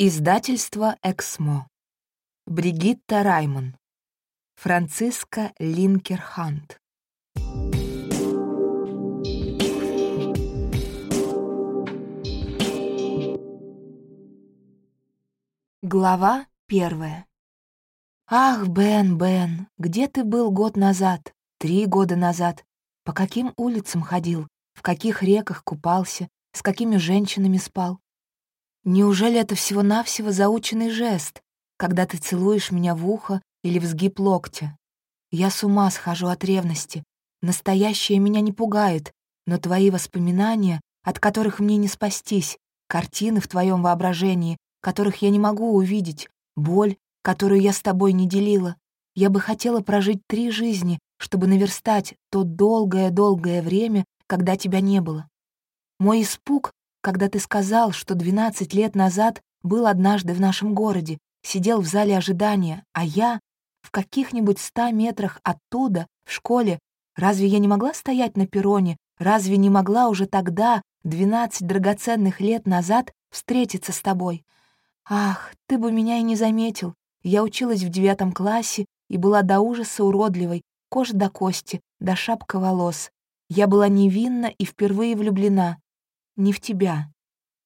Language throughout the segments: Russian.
Издательство «Эксмо». Бригитта Раймон. Франциска Линкерхант. Глава первая. «Ах, Бен, Бен, где ты был год назад, три года назад? По каким улицам ходил, в каких реках купался, с какими женщинами спал? Неужели это всего-навсего заученный жест, когда ты целуешь меня в ухо или в сгиб локтя? Я с ума схожу от ревности. Настоящее меня не пугает, но твои воспоминания, от которых мне не спастись, картины в твоем воображении, которых я не могу увидеть, боль, которую я с тобой не делила. Я бы хотела прожить три жизни, чтобы наверстать то долгое-долгое время, когда тебя не было. Мой испуг когда ты сказал, что 12 лет назад был однажды в нашем городе, сидел в зале ожидания, а я в каких-нибудь ста метрах оттуда, в школе, разве я не могла стоять на перроне, разве не могла уже тогда, 12 драгоценных лет назад, встретиться с тобой? Ах, ты бы меня и не заметил. Я училась в девятом классе и была до ужаса уродливой, кожа до кости, до шапка волос. Я была невинна и впервые влюблена не в тебя.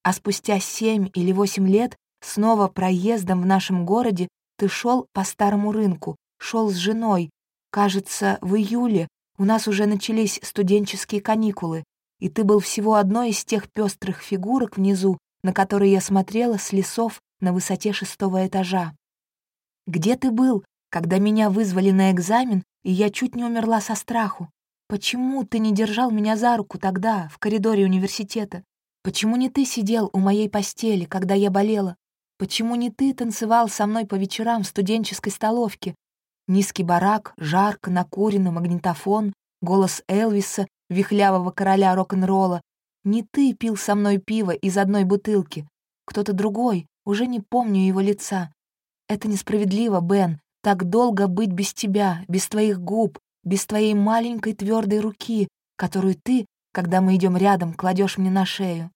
А спустя семь или восемь лет снова проездом в нашем городе ты шел по старому рынку, шел с женой. Кажется, в июле у нас уже начались студенческие каникулы, и ты был всего одной из тех пестрых фигурок внизу, на которые я смотрела с лесов на высоте шестого этажа. Где ты был, когда меня вызвали на экзамен, и я чуть не умерла со страху? Почему ты не держал меня за руку тогда, в коридоре университета? Почему не ты сидел у моей постели, когда я болела? Почему не ты танцевал со мной по вечерам в студенческой столовке? Низкий барак, жарко, накурено, магнитофон, голос Элвиса, вихлявого короля рок-н-ролла. Не ты пил со мной пиво из одной бутылки. Кто-то другой, уже не помню его лица. Это несправедливо, Бен, так долго быть без тебя, без твоих губ, без твоей маленькой твердой руки, которую ты, когда мы идем рядом, кладешь мне на шею.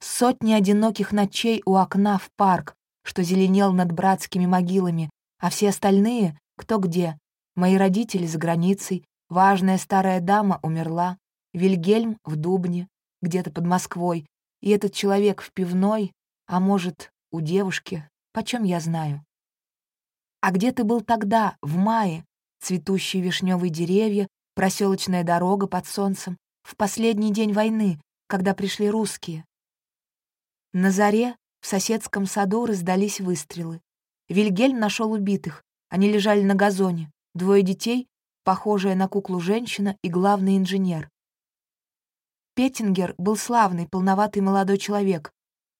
Сотни одиноких ночей у окна в парк, что зеленел над братскими могилами, а все остальные — кто где. Мои родители за границей, важная старая дама умерла, Вильгельм в Дубне, где-то под Москвой, и этот человек в пивной, а может, у девушки, почем я знаю. А где ты был тогда, в мае, цветущие вишневые деревья, проселочная дорога под солнцем, в последний день войны, когда пришли русские. На заре в соседском саду раздались выстрелы. Вильгельм нашел убитых. Они лежали на газоне. Двое детей, похожая на куклу женщина и главный инженер. Петтингер был славный, полноватый молодой человек.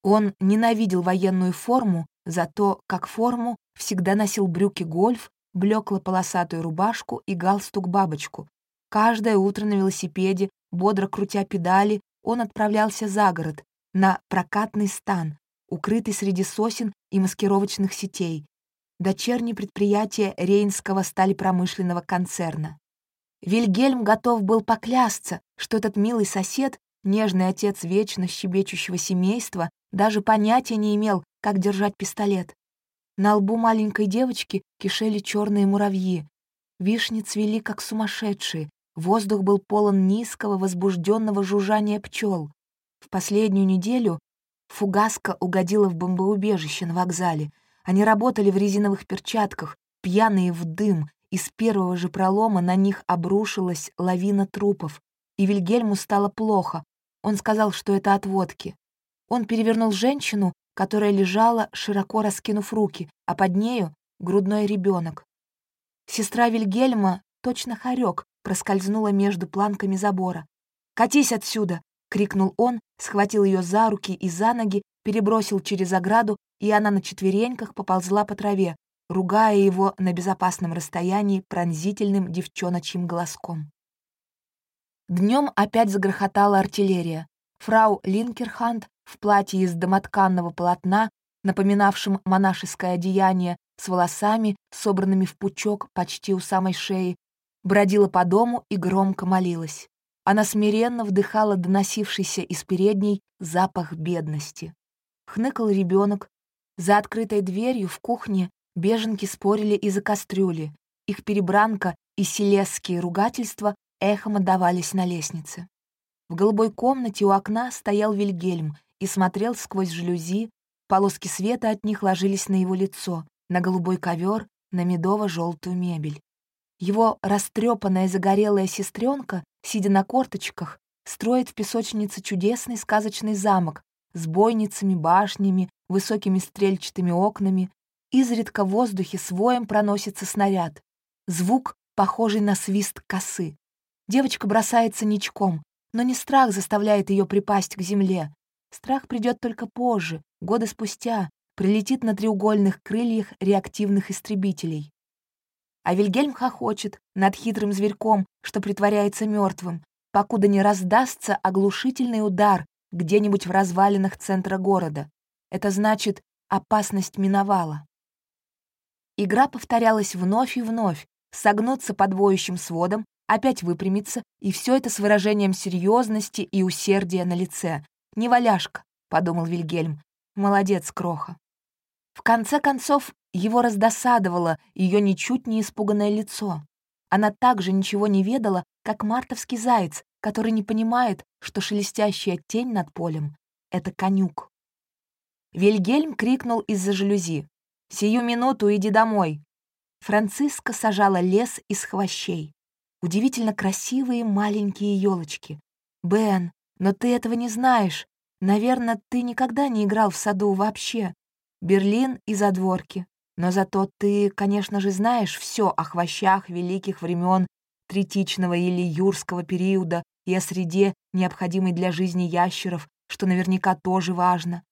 Он ненавидел военную форму, зато, как форму, всегда носил брюки гольф блекло-полосатую рубашку и галстук-бабочку. Каждое утро на велосипеде, бодро крутя педали, он отправлялся за город, на прокатный стан, укрытый среди сосен и маскировочных сетей, дочернее предприятие Рейнского сталепромышленного концерна. Вильгельм готов был поклясться, что этот милый сосед, нежный отец вечно щебечущего семейства, даже понятия не имел, как держать пистолет. На лбу маленькой девочки кишели черные муравьи. Вишни цвели, как сумасшедшие. Воздух был полон низкого, возбужденного жужжания пчел. В последнюю неделю фугаска угодила в бомбоубежище на вокзале. Они работали в резиновых перчатках, пьяные в дым, и с первого же пролома на них обрушилась лавина трупов. И Вильгельму стало плохо. Он сказал, что это от водки. Он перевернул женщину, которая лежала, широко раскинув руки, а под нею — грудной ребенок. Сестра Вильгельма, точно хорек, проскользнула между планками забора. «Катись отсюда!» — крикнул он, схватил ее за руки и за ноги, перебросил через ограду, и она на четвереньках поползла по траве, ругая его на безопасном расстоянии пронзительным девчоночьим голоском. Днем опять загрохотала артиллерия. Фрау Линкерханд в платье из домотканного полотна, напоминавшем монашеское одеяние, с волосами, собранными в пучок почти у самой шеи, бродила по дому и громко молилась. Она смиренно вдыхала доносившийся из передней запах бедности. Хныкал ребенок, За открытой дверью в кухне беженки спорили из-за кастрюли. Их перебранка и селесские ругательства эхом отдавались на лестнице. В голубой комнате у окна стоял Вильгельм и смотрел сквозь жалюзи, полоски света от них ложились на его лицо, на голубой ковер, на медово-желтую мебель. Его растрепанная загорелая сестренка, сидя на корточках, строит в песочнице чудесный сказочный замок с бойницами, башнями, высокими стрельчатыми окнами. Изредка в воздухе своем проносится снаряд. Звук, похожий на свист косы. Девочка бросается ничком, но не страх заставляет ее припасть к земле. Страх придет только позже, годы спустя, прилетит на треугольных крыльях реактивных истребителей. А Вильгельм хохочет над хитрым зверьком, что притворяется мертвым, покуда не раздастся оглушительный удар где-нибудь в развалинах центра города. Это значит, опасность миновала. Игра повторялась вновь и вновь, согнуться под воющим сводом, опять выпрямиться, и все это с выражением серьезности и усердия на лице. «Не валяшка», — подумал Вильгельм. «Молодец, Кроха». В конце концов, его раздосадовало ее ничуть не испуганное лицо. Она также ничего не ведала, как мартовский заяц, который не понимает, что шелестящая тень над полем — это конюк. Вильгельм крикнул из-за жалюзи. «Сию минуту иди домой!» Франциска сажала лес из хвощей. Удивительно красивые маленькие елочки. «Бен, но ты этого не знаешь. Наверное, ты никогда не играл в саду вообще. Берлин и задворки. Но зато ты, конечно же, знаешь все о хвощах великих времен третичного или юрского периода и о среде, необходимой для жизни ящеров, что наверняка тоже важно.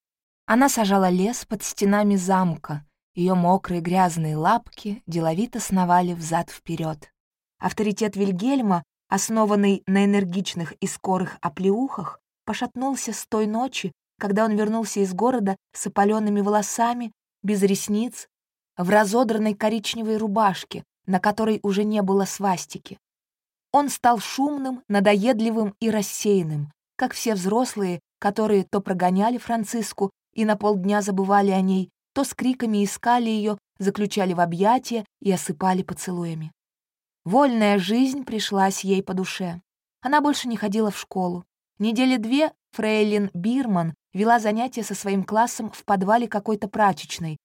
Она сажала лес под стенами замка. Ее мокрые грязные лапки деловито сновали взад вперед. Авторитет Вильгельма, основанный на энергичных и скорых оплеухах, пошатнулся с той ночи, когда он вернулся из города с опаленными волосами, без ресниц, в разодранной коричневой рубашке, на которой уже не было свастики. Он стал шумным, надоедливым и рассеянным, как все взрослые, которые то прогоняли Франциску и на полдня забывали о ней, то с криками искали ее, заключали в объятия и осыпали поцелуями. Вольная жизнь пришлась ей по душе. Она больше не ходила в школу. Недели две Фрейлин Бирман вела занятия со своим классом в подвале какой-то прачечной,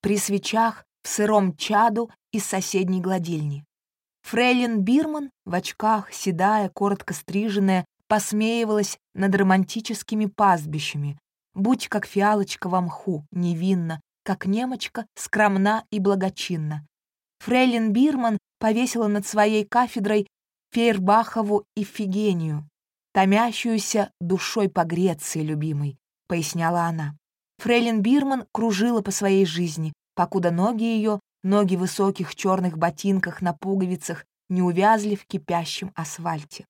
при свечах, в сыром чаду из соседней гладильни. Фрейлин Бирман в очках, седая, коротко стриженная, посмеивалась над романтическими пастбищами. Будь как фиалочка во мху, невинна, как немочка, скромна и благочинна. Фрейлин Бирман повесила над своей кафедрой Фейербахову Ифигению, томящуюся душой по Греции, любимой, поясняла она. Фрейлин Бирман кружила по своей жизни, покуда ноги ее, ноги высоких черных ботинках на пуговицах, не увязли в кипящем асфальте.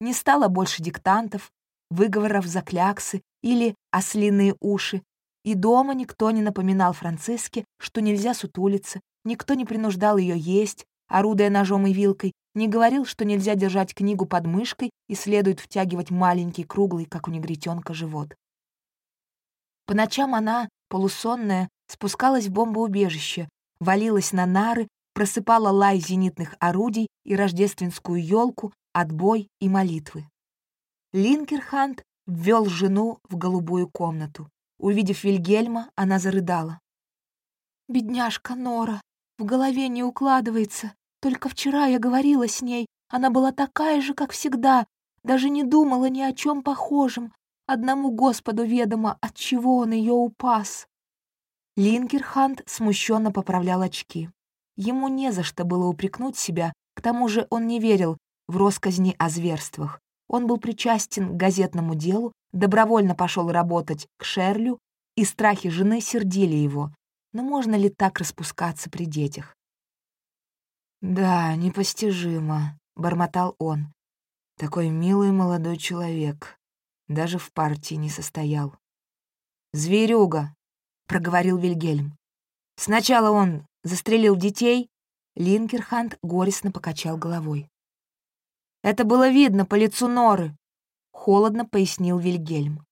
Не стало больше диктантов, выговоров за кляксы или ослиные уши, и дома никто не напоминал Франциске, что нельзя сутулиться, никто не принуждал ее есть, орудуя ножом и вилкой, не говорил, что нельзя держать книгу под мышкой и следует втягивать маленький, круглый, как у негритенка, живот. По ночам она, полусонная, спускалась в бомбоубежище, валилась на нары, просыпала лай зенитных орудий и рождественскую елку, отбой и молитвы. Линкерхант ввел жену в голубую комнату. Увидев Вильгельма, она зарыдала. «Бедняжка Нора, в голове не укладывается. Только вчера я говорила с ней, она была такая же, как всегда, даже не думала ни о чем похожем, Одному Господу ведомо, от чего он ее упас. Лингерхант смущенно поправлял очки. Ему не за что было упрекнуть себя, к тому же он не верил в росказни о зверствах. Он был причастен к газетному делу, добровольно пошел работать к Шерлю, и страхи жены сердили его. Но можно ли так распускаться при детях? «Да, непостижимо», — бормотал он. «Такой милый молодой человек. Даже в партии не состоял. «Зверюга», — проговорил Вильгельм. «Сначала он застрелил детей», — Линкерхант горестно покачал головой. «Это было видно по лицу Норы», — холодно пояснил Вильгельм.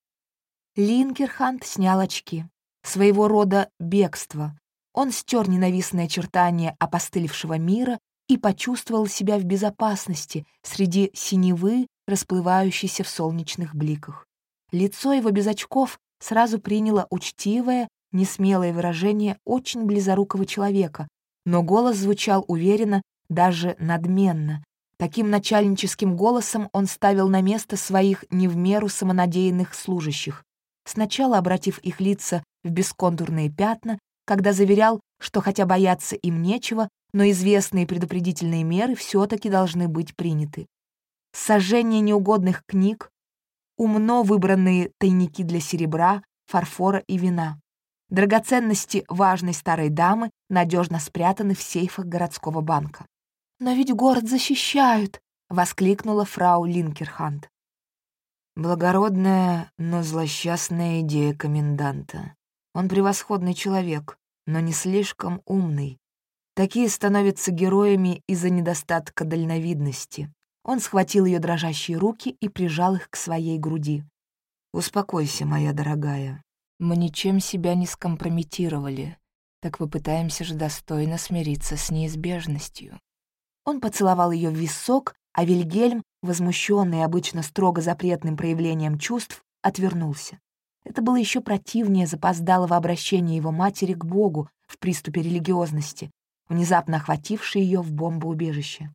Линкерхант снял очки. Своего рода бегство. Он стер ненавистные очертания опостылевшего мира и почувствовал себя в безопасности среди синевы, расплывающейся в солнечных бликах. Лицо его без очков сразу приняло учтивое, несмелое выражение очень близорукого человека, но голос звучал уверенно, даже надменно. Таким начальническим голосом он ставил на место своих не в меру самонадеянных служащих, сначала обратив их лица в бесконтурные пятна, когда заверял, что хотя бояться им нечего, но известные предупредительные меры все-таки должны быть приняты. Сожжение неугодных книг, умно выбранные тайники для серебра, фарфора и вина. Драгоценности важной старой дамы надежно спрятаны в сейфах городского банка. «Но ведь город защищают!» — воскликнула фрау Линкерхант. Благородная, но злосчастная идея коменданта. Он превосходный человек, но не слишком умный. Такие становятся героями из-за недостатка дальновидности. Он схватил ее дрожащие руки и прижал их к своей груди. «Успокойся, моя дорогая. Мы ничем себя не скомпрометировали, так попытаемся же достойно смириться с неизбежностью». Он поцеловал ее в висок, а Вильгельм, возмущенный обычно строго запретным проявлением чувств, отвернулся. Это было еще противнее запоздалого обращения его матери к Богу в приступе религиозности, внезапно охватившей ее в бомбоубежище.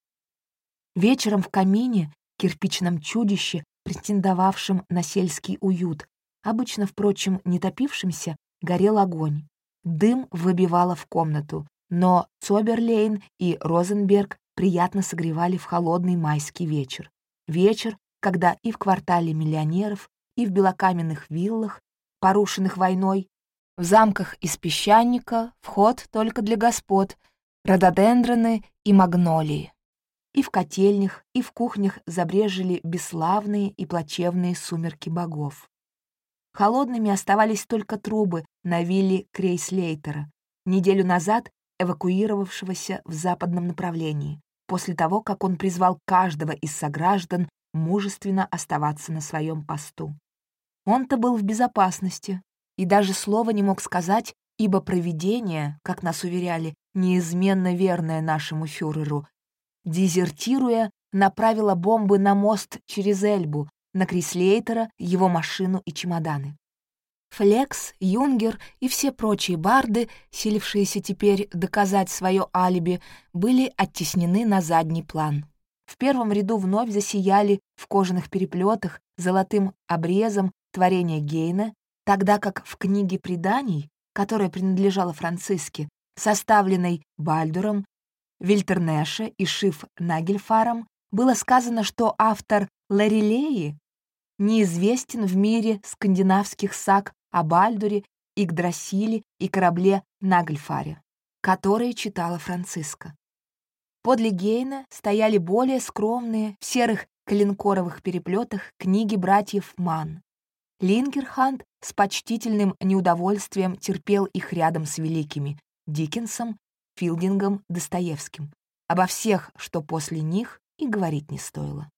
Вечером в камине, кирпичном чудище, претендовавшем на сельский уют, обычно, впрочем, не топившимся, горел огонь. Дым выбивало в комнату, но Цоберлейн и Розенберг приятно согревали в холодный майский вечер. Вечер, когда и в квартале миллионеров, и в белокаменных виллах, порушенных войной, в замках из песчаника вход только для господ, рододендроны и магнолии. И в котельнях, и в кухнях забрежили бесславные и плачевные сумерки богов. Холодными оставались только трубы на вилле Крейслейтера, неделю назад эвакуировавшегося в западном направлении после того, как он призвал каждого из сограждан мужественно оставаться на своем посту. Он-то был в безопасности и даже слова не мог сказать, ибо провидение, как нас уверяли, неизменно верное нашему фюреру, дезертируя, направило бомбы на мост через Эльбу, на Крислейтера, его машину и чемоданы. Флекс, Юнгер и все прочие барды, силившиеся теперь доказать свое алиби, были оттеснены на задний план. В первом ряду вновь засияли в кожаных переплетах золотым обрезом творения Гейна, тогда как в книге преданий, которая принадлежала Франциске, составленной Бальдуром, Вильтернеше и Шиф Нагельфаром, было сказано, что автор Ларилеи неизвестен в мире скандинавских саг о Бальдуре, Игдрасиле и корабле Нагльфаре, которые читала Франциска. Подле Гейна стояли более скромные, в серых калинкоровых переплетах книги братьев Ман. Лингерхант с почтительным неудовольствием терпел их рядом с великими Диккенсом, Филдингом, Достоевским. Обо всех, что после них, и говорить не стоило.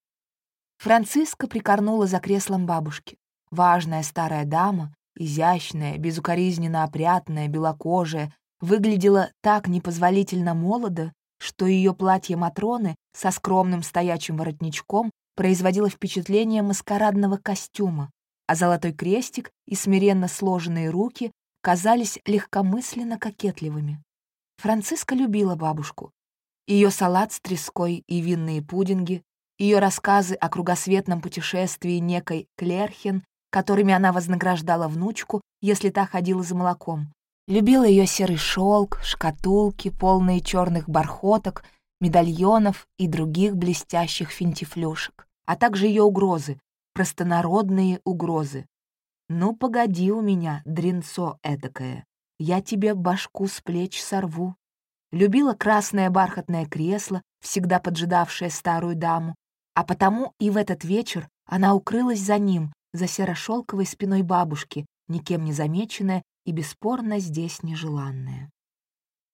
Франциска прикорнула за креслом бабушки. Важная старая дама, изящная, безукоризненно опрятная, белокожая, выглядела так непозволительно молодо, что ее платье Матроны со скромным стоячим воротничком производило впечатление маскарадного костюма, а золотой крестик и смиренно сложенные руки казались легкомысленно кокетливыми. Франциска любила бабушку. Ее салат с треской и винные пудинги, ее рассказы о кругосветном путешествии некой Клерхен, которыми она вознаграждала внучку, если та ходила за молоком. Любила ее серый шелк, шкатулки, полные черных бархоток, медальонов и других блестящих финтифлюшек, а также ее угрозы, простонародные угрозы. «Ну, погоди у меня, дренцо этакое, я тебе башку с плеч сорву». Любила красное бархатное кресло, всегда поджидавшее старую даму, а потому и в этот вечер она укрылась за ним, за серо-шелковой спиной бабушки, никем не замеченная и бесспорно здесь нежеланная.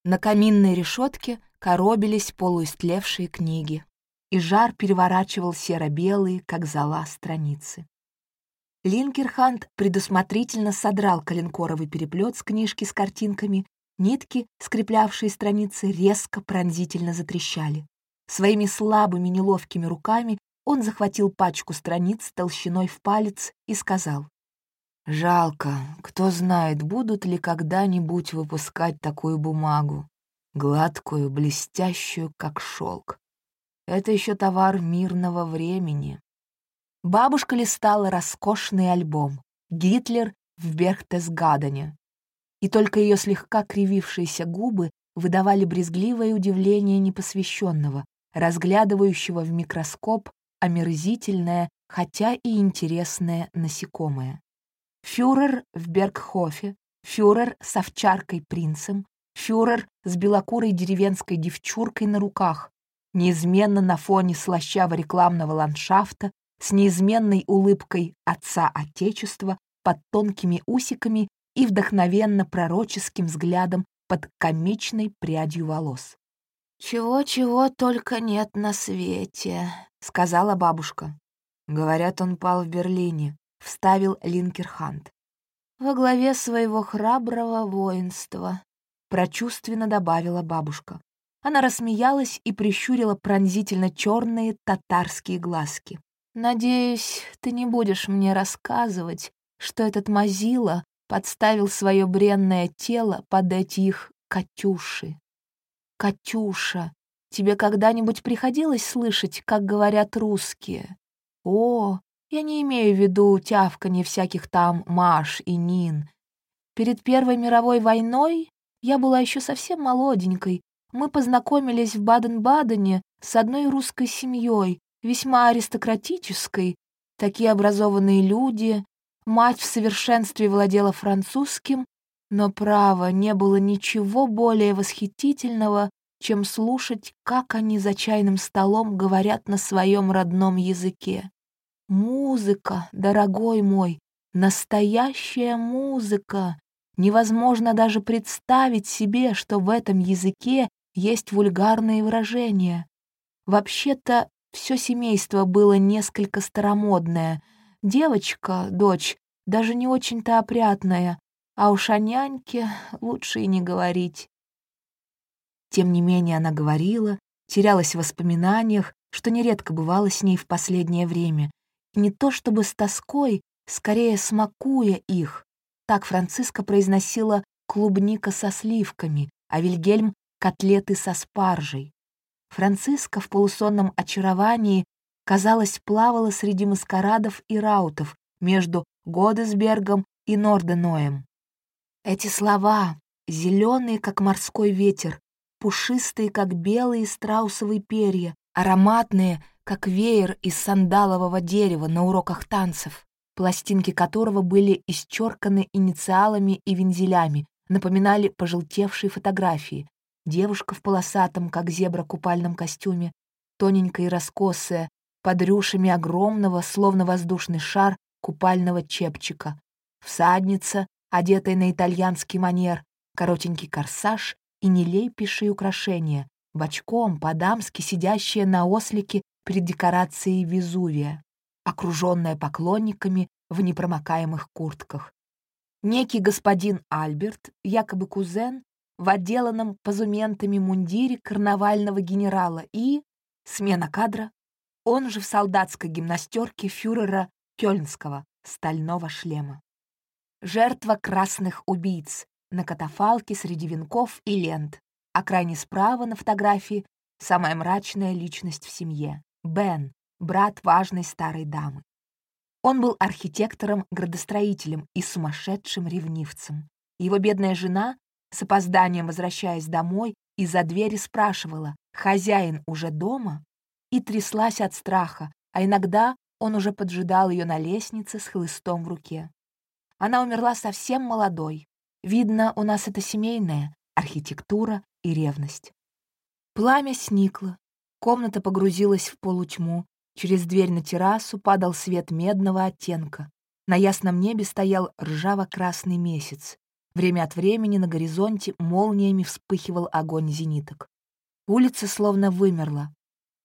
На каминной решетке коробились полуистлевшие книги, и жар переворачивал серо-белые, как зола, страницы. Линкерхант предусмотрительно содрал коленкоровый переплет с книжки с картинками, нитки, скреплявшие страницы, резко пронзительно затрещали. Своими слабыми неловкими руками он захватил пачку страниц толщиной в палец и сказал. «Жалко, кто знает, будут ли когда-нибудь выпускать такую бумагу, гладкую, блестящую, как шелк. Это еще товар мирного времени». Бабушка листала роскошный альбом «Гитлер в Берхтесгадене», и только ее слегка кривившиеся губы выдавали брезгливое удивление непосвященного, разглядывающего в микроскоп омерзительное, хотя и интересное насекомое. Фюрер в Бергхофе, фюрер с овчаркой-принцем, фюрер с белокурой деревенской девчуркой на руках, неизменно на фоне слащавого рекламного ландшафта, с неизменной улыбкой отца Отечества под тонкими усиками и вдохновенно пророческим взглядом под комичной прядью волос. «Чего-чего только нет на свете», — сказала бабушка. «Говорят, он пал в Берлине», — вставил Линкерхант. «Во главе своего храброго воинства», — прочувственно добавила бабушка. Она рассмеялась и прищурила пронзительно черные татарские глазки. «Надеюсь, ты не будешь мне рассказывать, что этот Мазила подставил свое бренное тело под эти их «Катюши». «Катюша, тебе когда-нибудь приходилось слышать, как говорят русские? О, я не имею в виду тявканье всяких там Маш и Нин. Перед Первой мировой войной я была еще совсем молоденькой. Мы познакомились в Баден-Бадене с одной русской семьей, весьма аристократической. Такие образованные люди, Мать в совершенстве владела французским, но, право, не было ничего более восхитительного, чем слушать, как они за чайным столом говорят на своем родном языке. Музыка, дорогой мой, настоящая музыка. Невозможно даже представить себе, что в этом языке есть вульгарные выражения. Вообще-то все семейство было несколько старомодное — Девочка, дочь, даже не очень-то опрятная, а уж о няньке лучше и не говорить. Тем не менее она говорила, терялась в воспоминаниях, что нередко бывало с ней в последнее время, и не то чтобы с тоской, скорее смакуя их. Так Франциска произносила клубника со сливками, а Вильгельм — котлеты со спаржей. Франциска в полусонном очаровании казалось, плавала среди маскарадов и раутов между Годесбергом и Норденоем. Эти слова, зеленые, как морской ветер, пушистые, как белые страусовые перья, ароматные, как веер из сандалового дерева на уроках танцев, пластинки которого были исчерканы инициалами и вензелями, напоминали пожелтевшие фотографии. Девушка в полосатом, как зебра, купальном костюме, тоненькая и раскосая, под рюшами огромного, словно воздушный шар, купального чепчика. Всадница, одетая на итальянский манер, коротенький корсаж и нелепейшие украшения, бочком, по-дамски сидящая на ослике перед декорацией Везувия, окруженная поклонниками в непромокаемых куртках. Некий господин Альберт, якобы кузен, в отделанном позументами мундире карнавального генерала и... Смена кадра, он же в солдатской гимнастерке фюрера Кёльнского стального шлема. Жертва красных убийц на катафалке среди венков и лент, а крайне справа на фотографии самая мрачная личность в семье — Бен, брат важной старой дамы. Он был архитектором-градостроителем и сумасшедшим ревнивцем. Его бедная жена, с опозданием возвращаясь домой, из-за двери спрашивала, хозяин уже дома? и тряслась от страха, а иногда он уже поджидал ее на лестнице с хлыстом в руке. Она умерла совсем молодой. Видно, у нас это семейное, архитектура и ревность. Пламя сникло, комната погрузилась в полутьму, через дверь на террасу падал свет медного оттенка. На ясном небе стоял ржаво-красный месяц. Время от времени на горизонте молниями вспыхивал огонь зениток. Улица словно вымерла,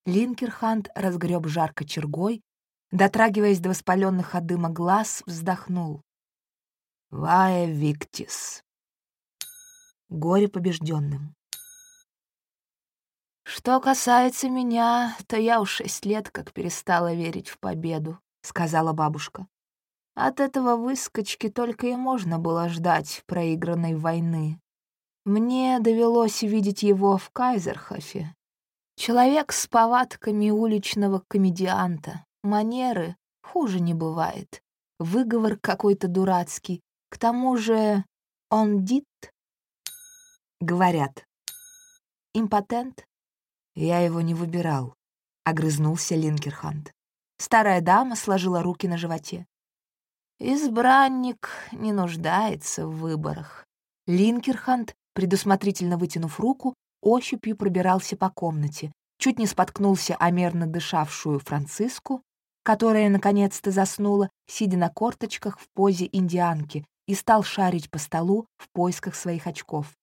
Линкерхант разгреб жарко чергой, дотрагиваясь до воспаленных от дыма глаз, вздохнул. «Вая Виктис». Горе побежденным. «Что касается меня, то я уж шесть лет как перестала верить в победу», — сказала бабушка. «От этого выскочки только и можно было ждать проигранной войны. Мне довелось видеть его в Кайзерхофе. Человек с повадками уличного комедианта. Манеры хуже не бывает. Выговор какой-то дурацкий. К тому же он дит, говорят. Импотент, «Я его не выбирал», — огрызнулся Линкерхант. Старая дама сложила руки на животе. «Избранник не нуждается в выборах». Линкерхант, предусмотрительно вытянув руку, ощупью пробирался по комнате, чуть не споткнулся о мерно дышавшую Франциску, которая наконец-то заснула, сидя на корточках в позе индианки, и стал шарить по столу в поисках своих очков.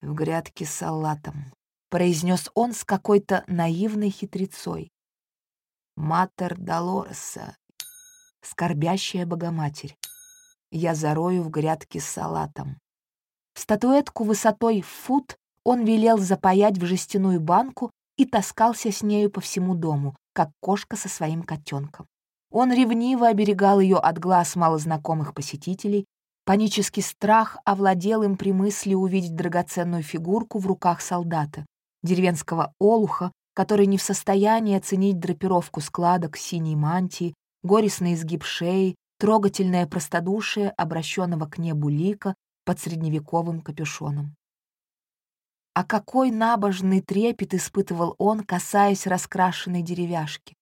В грядке с салатом произнес он с какой-то наивной хитрецой. «Матер Долореса, скорбящая Богоматерь, я зарою в грядке с салатом». Статуэтку высотой в фут он велел запаять в жестяную банку и таскался с нею по всему дому, как кошка со своим котенком. Он ревниво оберегал ее от глаз малознакомых посетителей, панический страх овладел им при мысли увидеть драгоценную фигурку в руках солдата, деревенского олуха, который не в состоянии оценить драпировку складок синей мантии, горестный изгиб шеи, трогательное простодушие обращенного к небу лика под средневековым капюшоном. А какой набожный трепет испытывал он, касаясь раскрашенной деревяшки.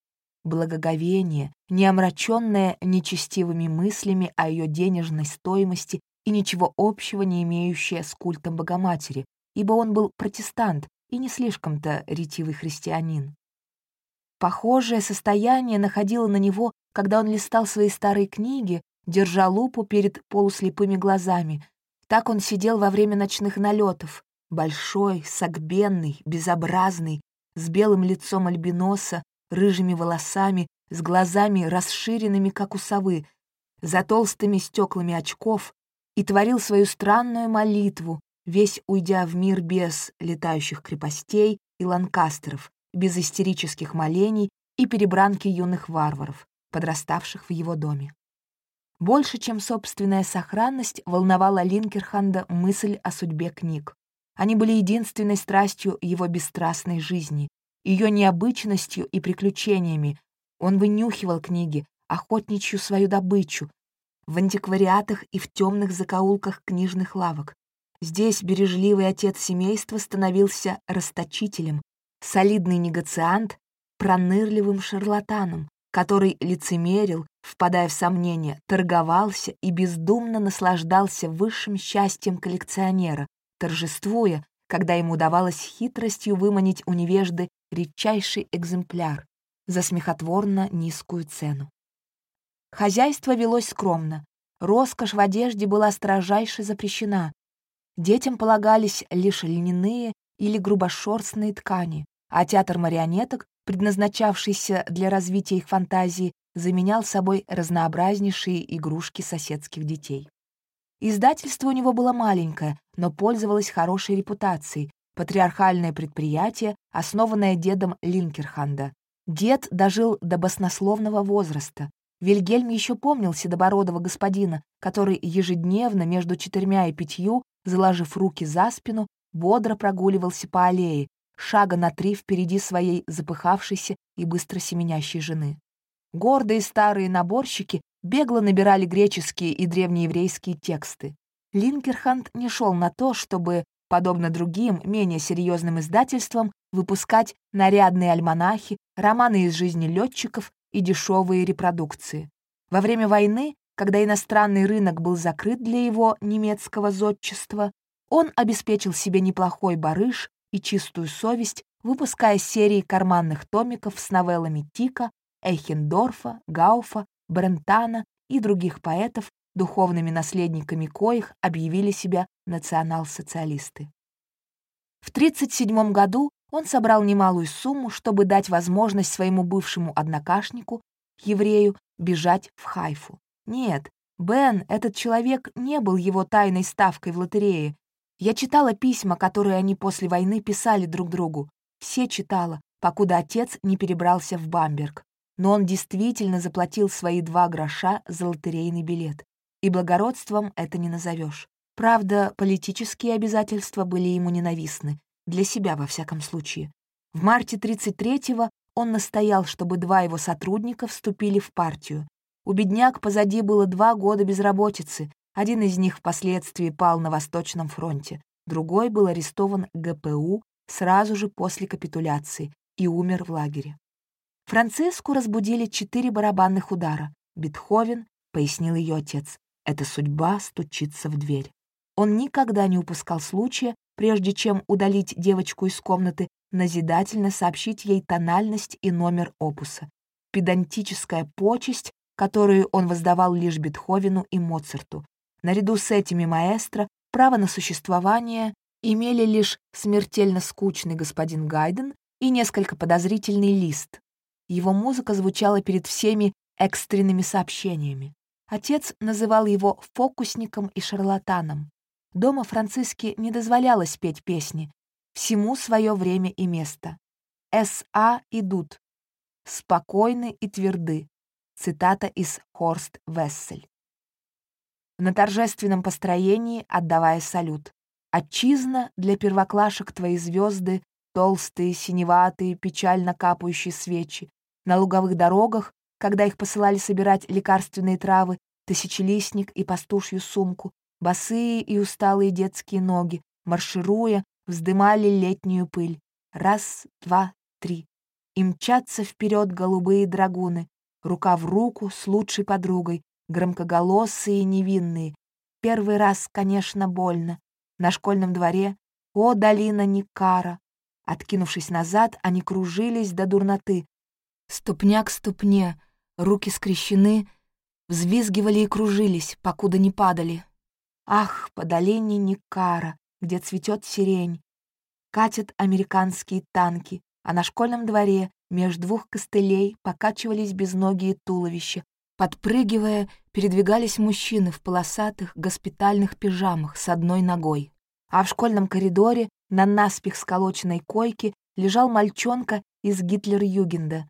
Благоговение, не омраченное нечестивыми мыслями о ее денежной стоимости и ничего общего не имеющее с культом Богоматери, ибо он был протестант, и не слишком-то ретивый христианин. Похожее состояние находило на него, когда он листал свои старые книги, держа лупу перед полуслепыми глазами. Так он сидел во время ночных налетов, большой, согбенный, безобразный, с белым лицом альбиноса, рыжими волосами, с глазами расширенными, как у совы, за толстыми стеклами очков, и творил свою странную молитву, весь уйдя в мир без летающих крепостей и ланкастеров, без истерических молений и перебранки юных варваров, подраставших в его доме. Больше, чем собственная сохранность, волновала Линкерханда мысль о судьбе книг. Они были единственной страстью его бесстрастной жизни, ее необычностью и приключениями. Он вынюхивал книги, охотничью свою добычу, в антиквариатах и в темных закоулках книжных лавок, Здесь бережливый отец семейства становился расточителем, солидный негациант, пронырливым шарлатаном, который лицемерил, впадая в сомнения, торговался и бездумно наслаждался высшим счастьем коллекционера, торжествуя, когда ему удавалось хитростью выманить у невежды редчайший экземпляр за смехотворно низкую цену. Хозяйство велось скромно, роскошь в одежде была строжайше запрещена, Детям полагались лишь льняные или грубошерстные ткани, а театр марионеток, предназначавшийся для развития их фантазии, заменял собой разнообразнейшие игрушки соседских детей. Издательство у него было маленькое, но пользовалось хорошей репутацией, патриархальное предприятие, основанное дедом Линкерханда. Дед дожил до баснословного возраста. Вильгельм еще помнил седобородого господина, который ежедневно между четырьмя и пятью заложив руки за спину, бодро прогуливался по аллее, шага на три впереди своей запыхавшейся и быстро семенящей жены. Гордые старые наборщики бегло набирали греческие и древнееврейские тексты. Линкерхант не шел на то, чтобы, подобно другим, менее серьезным издательствам, выпускать нарядные альманахи, романы из жизни летчиков и дешевые репродукции. Во время войны когда иностранный рынок был закрыт для его немецкого зодчества, он обеспечил себе неплохой барыш и чистую совесть, выпуская серии карманных томиков с новеллами Тика, Эйхендорфа, Гауфа, Брентана и других поэтов, духовными наследниками коих объявили себя национал-социалисты. В 1937 году он собрал немалую сумму, чтобы дать возможность своему бывшему однокашнику еврею, бежать в Хайфу. Нет, Бен, этот человек, не был его тайной ставкой в лотерее. Я читала письма, которые они после войны писали друг другу. Все читала, покуда отец не перебрался в Бамберг. Но он действительно заплатил свои два гроша за лотерейный билет. И благородством это не назовешь. Правда, политические обязательства были ему ненавистны, для себя во всяком случае. В марте 33-го он настоял, чтобы два его сотрудника вступили в партию. У бедняк позади было два года безработицы. Один из них впоследствии пал на Восточном фронте, другой был арестован ГПУ сразу же после капитуляции и умер в лагере. Франциску разбудили четыре барабанных удара. «Бетховен», — пояснил ее отец, — «это судьба стучится в дверь». Он никогда не упускал случая, прежде чем удалить девочку из комнаты, назидательно сообщить ей тональность и номер опуса. Педантическая почесть которую он воздавал лишь Бетховену и Моцарту. Наряду с этими маэстро право на существование имели лишь смертельно скучный господин Гайден и несколько подозрительный лист. Его музыка звучала перед всеми экстренными сообщениями. Отец называл его фокусником и шарлатаном. Дома Франциске не дозволялось петь песни. Всему свое время и место. С.А. идут. Спокойны и тверды, Цитата из Хорст Вессель. На торжественном построении отдавая салют. «Отчизна для первоклашек твои звезды, толстые, синеватые, печально капающие свечи. На луговых дорогах, когда их посылали собирать лекарственные травы, тысячелистник и пастушью сумку, босые и усталые детские ноги, маршируя, вздымали летнюю пыль. Раз, два, три. И мчатся вперед голубые драгуны, рука в руку с лучшей подругой, громкоголосые и невинные. Первый раз, конечно, больно. На школьном дворе «О, долина Никара!» Откинувшись назад, они кружились до дурноты. Ступня к ступне, руки скрещены, взвизгивали и кружились, покуда не падали. Ах, по долине Никара, где цветет сирень. Катят американские танки, а на школьном дворе меж двух костылей покачивались безногие туловища. Подпрыгивая, передвигались мужчины в полосатых госпитальных пижамах с одной ногой. А в школьном коридоре на наспех сколоченной койке лежал мальчонка из Гитлер-Югенда.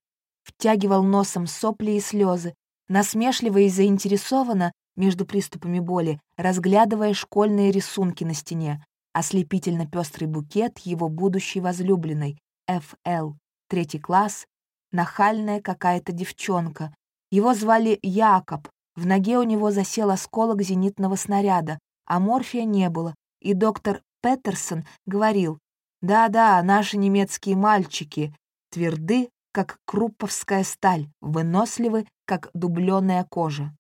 Втягивал носом сопли и слезы, насмешливо и заинтересованно, между приступами боли, разглядывая школьные рисунки на стене, ослепительно пестрый букет его будущей возлюбленной, Ф.Л третий класс, нахальная какая-то девчонка. Его звали Якоб, в ноге у него засел осколок зенитного снаряда, а морфия не было, и доктор Петерсон говорил, «Да-да, наши немецкие мальчики тверды, как крупповская сталь, выносливы, как дубленая кожа».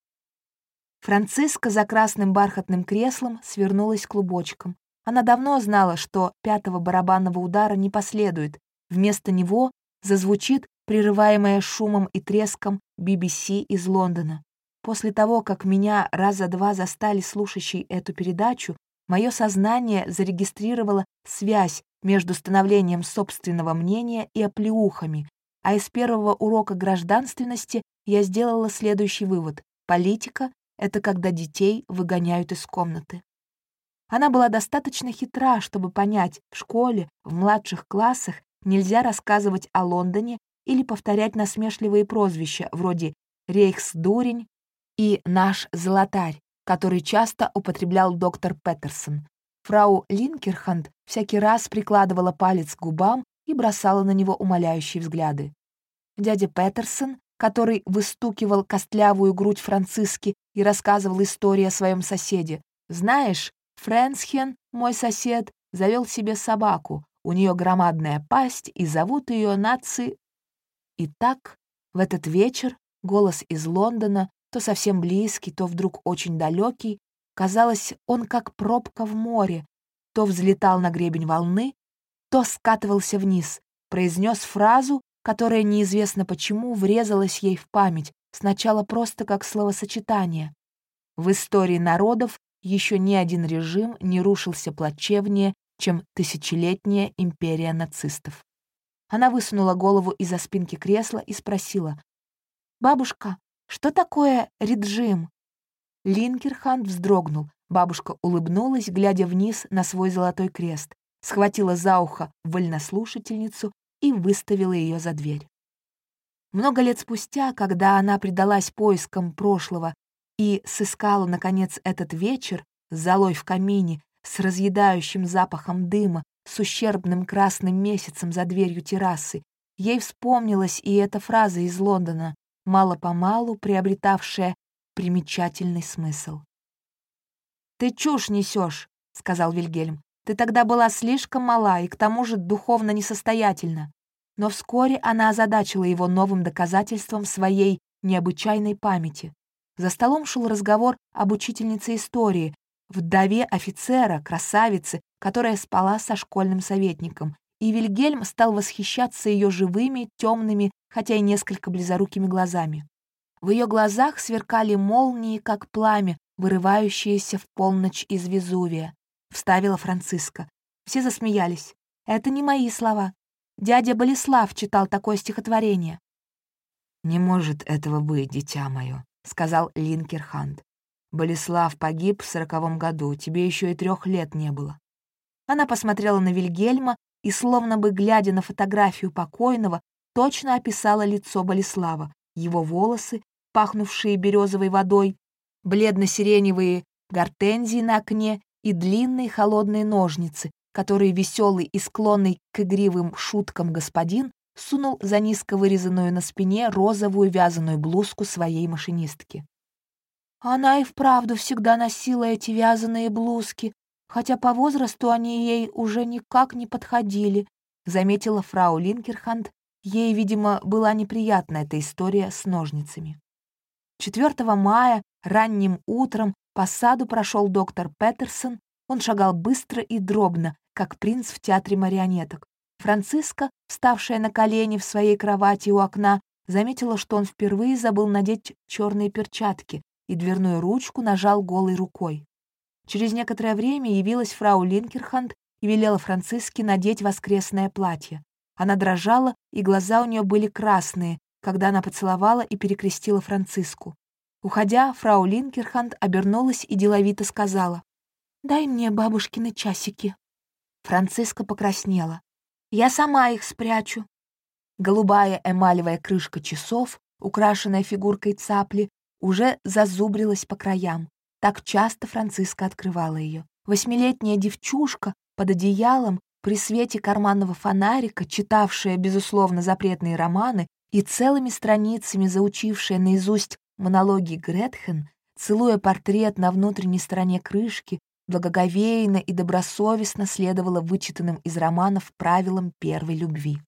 Франциска за красным бархатным креслом свернулась клубочком. Она давно знала, что пятого барабанного удара не последует. Вместо него зазвучит, прерываемая шумом и треском, BBC из Лондона. После того, как меня раза два застали слушающей эту передачу, мое сознание зарегистрировало связь между становлением собственного мнения и оплеухами, а из первого урока гражданственности я сделала следующий вывод. Политика — это когда детей выгоняют из комнаты. Она была достаточно хитра, чтобы понять, в школе, в младших классах Нельзя рассказывать о Лондоне или повторять насмешливые прозвища вроде «Рейхсдурень» и «Наш золотарь», который часто употреблял доктор Петерсон. Фрау Линкерханд всякий раз прикладывала палец к губам и бросала на него умоляющие взгляды. Дядя Петерсон, который выстукивал костлявую грудь Франциски и рассказывал историю о своем соседе. «Знаешь, Фрэнсхен, мой сосед, завел себе собаку, у нее громадная пасть, и зовут ее наци... И так, в этот вечер, голос из Лондона, то совсем близкий, то вдруг очень далекий, казалось, он как пробка в море, то взлетал на гребень волны, то скатывался вниз, произнес фразу, которая неизвестно почему врезалась ей в память, сначала просто как словосочетание. В истории народов еще ни один режим не рушился плачевнее, чем тысячелетняя империя нацистов. Она высунула голову из-за спинки кресла и спросила, «Бабушка, что такое реджим?» Линкерханд вздрогнул. Бабушка улыбнулась, глядя вниз на свой золотой крест, схватила за ухо вольнослушательницу и выставила ее за дверь. Много лет спустя, когда она предалась поискам прошлого и сыскала, наконец, этот вечер с золой в камине, с разъедающим запахом дыма, с ущербным красным месяцем за дверью террасы, ей вспомнилась и эта фраза из Лондона, мало-помалу приобретавшая примечательный смысл. «Ты чушь несешь», — сказал Вильгельм. «Ты тогда была слишком мала и к тому же духовно несостоятельна». Но вскоре она озадачила его новым доказательством своей необычайной памяти. За столом шел разговор об учительнице истории, вдове офицера, красавице, которая спала со школьным советником, и Вильгельм стал восхищаться ее живыми, темными, хотя и несколько близорукими глазами. В ее глазах сверкали молнии, как пламя, вырывающееся в полночь из Везувия. Вставила Франциска. Все засмеялись. Это не мои слова. Дядя Болеслав читал такое стихотворение. «Не может этого быть, дитя мое», — сказал Линкерханд. «Болеслав погиб в сороковом году, тебе еще и трех лет не было». Она посмотрела на Вильгельма и, словно бы глядя на фотографию покойного, точно описала лицо Болеслава, его волосы, пахнувшие березовой водой, бледно-сиреневые гортензии на окне и длинные холодные ножницы, которые веселый и склонный к игривым шуткам господин сунул за низко вырезанную на спине розовую вязаную блузку своей машинистки. Она и вправду всегда носила эти вязаные блузки, хотя по возрасту они ей уже никак не подходили, заметила фрау Линкерханд. Ей, видимо, была неприятна эта история с ножницами. 4 мая ранним утром по саду прошел доктор Петерсон. Он шагал быстро и дробно, как принц в театре марионеток. Франциска, вставшая на колени в своей кровати у окна, заметила, что он впервые забыл надеть черные перчатки и дверную ручку нажал голой рукой. Через некоторое время явилась фрау Линкерханд и велела Франциске надеть воскресное платье. Она дрожала, и глаза у нее были красные, когда она поцеловала и перекрестила Франциску. Уходя, фрау Линкерханд обернулась и деловито сказала, «Дай мне бабушкины часики». Франциска покраснела. «Я сама их спрячу». Голубая эмалевая крышка часов, украшенная фигуркой цапли, уже зазубрилась по краям. Так часто Франциска открывала ее. Восьмилетняя девчушка под одеялом при свете карманного фонарика, читавшая, безусловно, запретные романы и целыми страницами заучившая наизусть монологи Гретхен, целуя портрет на внутренней стороне крышки, благоговейно и добросовестно следовала вычитанным из романов правилам первой любви.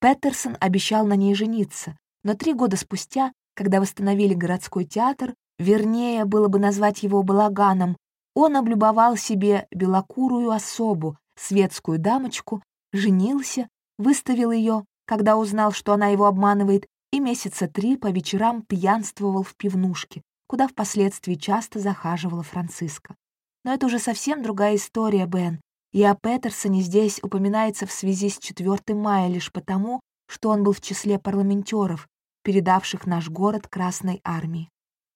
Петерсон обещал на ней жениться, но три года спустя, когда восстановили городской театр, вернее, было бы назвать его балаганом, он облюбовал себе белокурую особу, светскую дамочку, женился, выставил ее, когда узнал, что она его обманывает, и месяца три по вечерам пьянствовал в пивнушке, куда впоследствии часто захаживала Франциска. Но это уже совсем другая история, Бен, и о Петерсоне здесь упоминается в связи с 4 мая лишь потому, что он был в числе парламентеров, передавших наш город Красной Армии.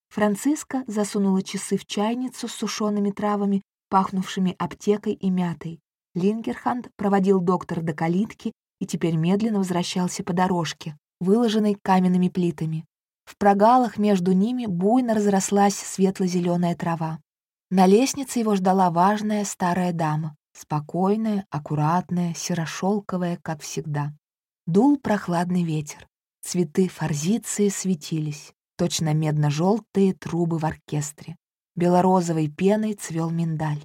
Франциска засунула часы в чайницу с сушеными травами, пахнувшими аптекой и мятой. Лингерханд проводил доктора до калитки и теперь медленно возвращался по дорожке, выложенной каменными плитами. В прогалах между ними буйно разрослась светло-зеленая трава. На лестнице его ждала важная старая дама, спокойная, аккуратная, серошелковая, как всегда. Дул прохладный ветер. Цветы форзиции светились, точно медно-желтые трубы в оркестре. Белорозовой пеной цвел миндаль.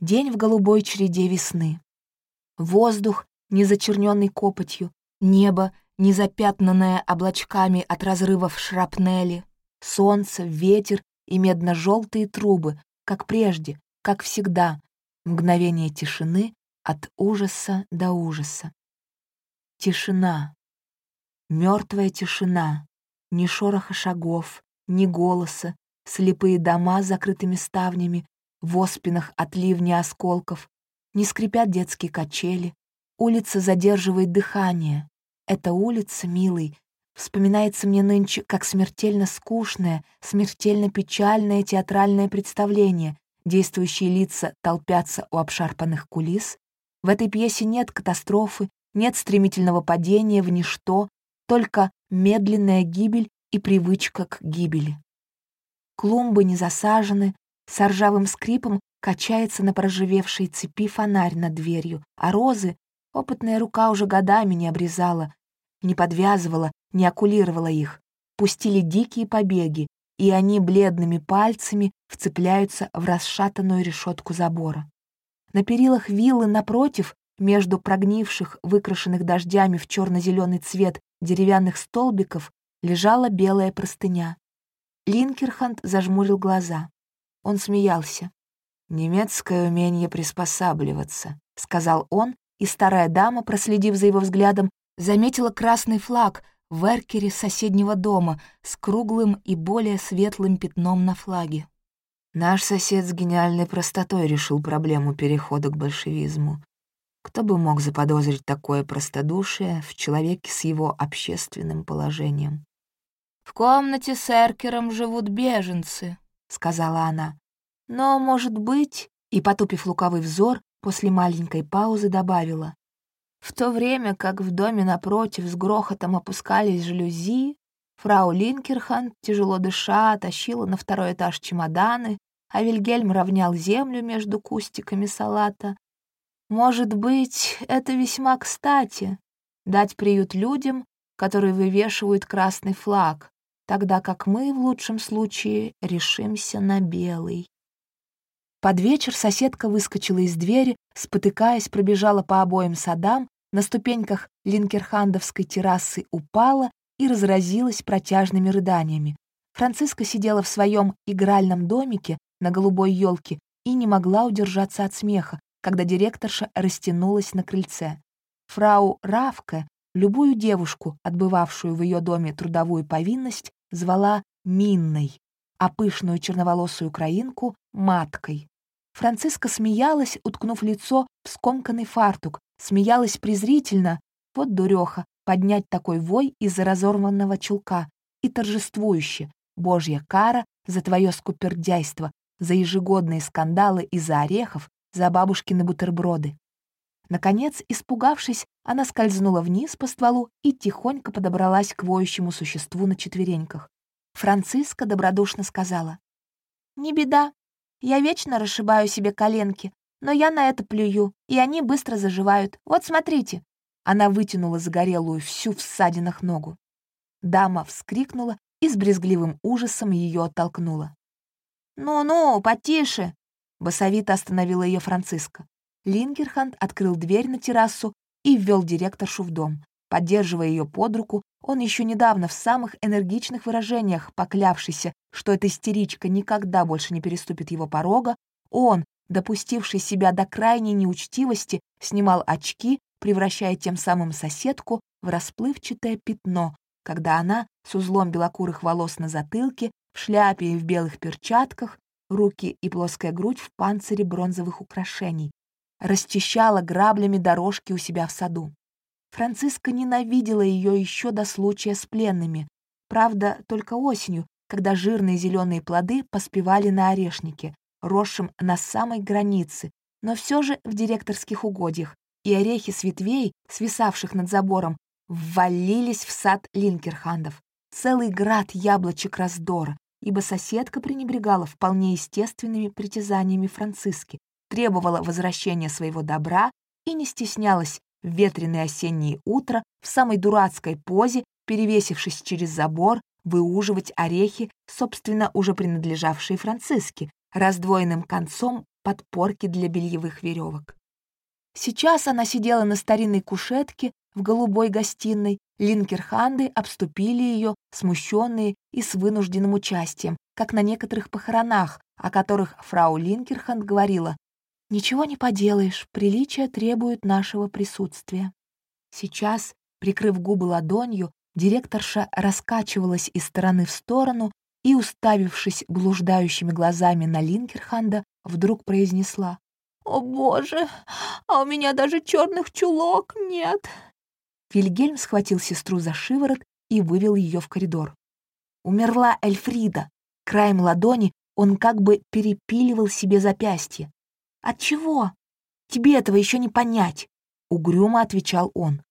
День в голубой череде весны. Воздух, не зачерненный копотью, небо, не запятнанное облачками от разрывов шрапнели, солнце, ветер и медно-желтые трубы, как прежде, как всегда, мгновение тишины от ужаса до ужаса. Тишина. Мертвая тишина. Ни шороха шагов, ни голоса, слепые дома с закрытыми ставнями, в оспинах от ливня осколков, не скрипят детские качели, улица задерживает дыхание. Эта улица, милый, Вспоминается мне нынче как смертельно скучное, смертельно печальное театральное представление. Действующие лица толпятся у обшарпанных кулис. В этой пьесе нет катастрофы, нет стремительного падения в ничто, только медленная гибель и привычка к гибели. Клумбы не засажены, с ржавым скрипом качается на проживевшей цепи фонарь над дверью, а розы опытная рука уже годами не обрезала, не подвязывала, не окулировала их. Пустили дикие побеги, и они бледными пальцами вцепляются в расшатанную решетку забора. На перилах виллы напротив, между прогнивших, выкрашенных дождями в черно-зеленый цвет деревянных столбиков, лежала белая простыня. Линкерханд зажмурил глаза. Он смеялся. «Немецкое умение приспосабливаться», — сказал он, и старая дама, проследив за его взглядом, заметила красный флаг в эркере соседнего дома с круглым и более светлым пятном на флаге. Наш сосед с гениальной простотой решил проблему перехода к большевизму. Кто бы мог заподозрить такое простодушие в человеке с его общественным положением? «В комнате с эркером живут беженцы», — сказала она. «Но, может быть...» И, потупив луковый взор, после маленькой паузы добавила. В то время как в доме напротив с грохотом опускались жалюзи, фрау Линкерхан, тяжело дыша, тащила на второй этаж чемоданы, а Вильгельм равнял землю между кустиками салата. Может быть, это весьма кстати — дать приют людям, которые вывешивают красный флаг, тогда как мы, в лучшем случае, решимся на белый. Под вечер соседка выскочила из двери, спотыкаясь, пробежала по обоим садам, на ступеньках линкерхандовской террасы упала и разразилась протяжными рыданиями. Франциска сидела в своем игральном домике на голубой елке и не могла удержаться от смеха, когда директорша растянулась на крыльце. Фрау Равка любую девушку, отбывавшую в ее доме трудовую повинность, звала Минной, а пышную черноволосую украинку — Маткой. Франциска смеялась, уткнув лицо в скомканный фартук, смеялась презрительно, вот дуреха, поднять такой вой из-за разорванного чулка, и торжествующе, божья кара за твое скупердяйство, за ежегодные скандалы из-за орехов, за бабушкины бутерброды. Наконец, испугавшись, она скользнула вниз по стволу и тихонько подобралась к воющему существу на четвереньках. Франциска добродушно сказала. «Не беда, я вечно расшибаю себе коленки, но я на это плюю, и они быстро заживают. Вот смотрите». Она вытянула загорелую всю в ссадинах ногу. Дама вскрикнула и с брезгливым ужасом ее оттолкнула. «Ну-ну, потише!» — басовито остановила ее Франциска. Лингерханд открыл дверь на террасу и ввел директоршу в дом. Поддерживая ее под руку, он еще недавно в самых энергичных выражениях, поклявшийся, что эта истеричка никогда больше не переступит его порога, он, допустивший себя до крайней неучтивости, снимал очки, превращая тем самым соседку в расплывчатое пятно, когда она с узлом белокурых волос на затылке, в шляпе и в белых перчатках, руки и плоская грудь в панцире бронзовых украшений, расчищала граблями дорожки у себя в саду. Франциска ненавидела ее еще до случая с пленными. Правда, только осенью, когда жирные зеленые плоды поспевали на орешнике, росшем на самой границе, но все же в директорских угодьях, и орехи с ветвей, свисавших над забором, ввалились в сад линкерхандов. Целый град яблочек раздора, ибо соседка пренебрегала вполне естественными притязаниями Франциски, требовала возвращения своего добра и не стеснялась в ветреное осеннее утро в самой дурацкой позе, перевесившись через забор, выуживать орехи, собственно, уже принадлежавшие Франциске, раздвоенным концом подпорки для бельевых веревок. Сейчас она сидела на старинной кушетке в голубой гостиной, линкерханды обступили ее, смущенные и с вынужденным участием, как на некоторых похоронах, о которых фрау Линкерханд говорила, Ничего не поделаешь, приличие требует нашего присутствия. Сейчас, прикрыв губы ладонью, директорша раскачивалась из стороны в сторону и, уставившись блуждающими глазами на Линкерханда, вдруг произнесла «О, боже, а у меня даже черных чулок нет!» Вильгельм схватил сестру за шиворот и вывел ее в коридор. Умерла Эльфрида. Краем ладони он как бы перепиливал себе запястье. «От чего? Тебе этого еще не понять», — угрюмо отвечал он.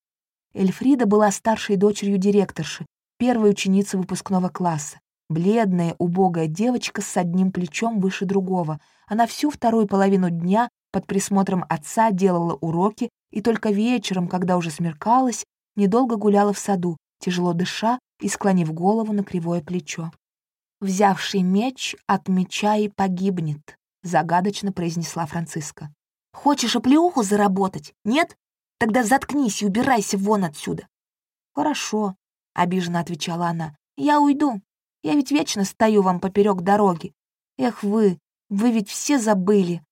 Эльфрида была старшей дочерью директорши, первой ученицы выпускного класса. Бледная, убогая девочка с одним плечом выше другого. Она всю вторую половину дня под присмотром отца делала уроки и только вечером, когда уже смеркалось, недолго гуляла в саду, тяжело дыша и склонив голову на кривое плечо. «Взявший меч от меча и погибнет», — загадочно произнесла Франциска. «Хочешь оплеуху заработать? Нет? Тогда заткнись и убирайся вон отсюда». «Хорошо», — обиженно отвечала она. «Я уйду. Я ведь вечно стою вам поперек дороги. Эх вы, вы ведь все забыли,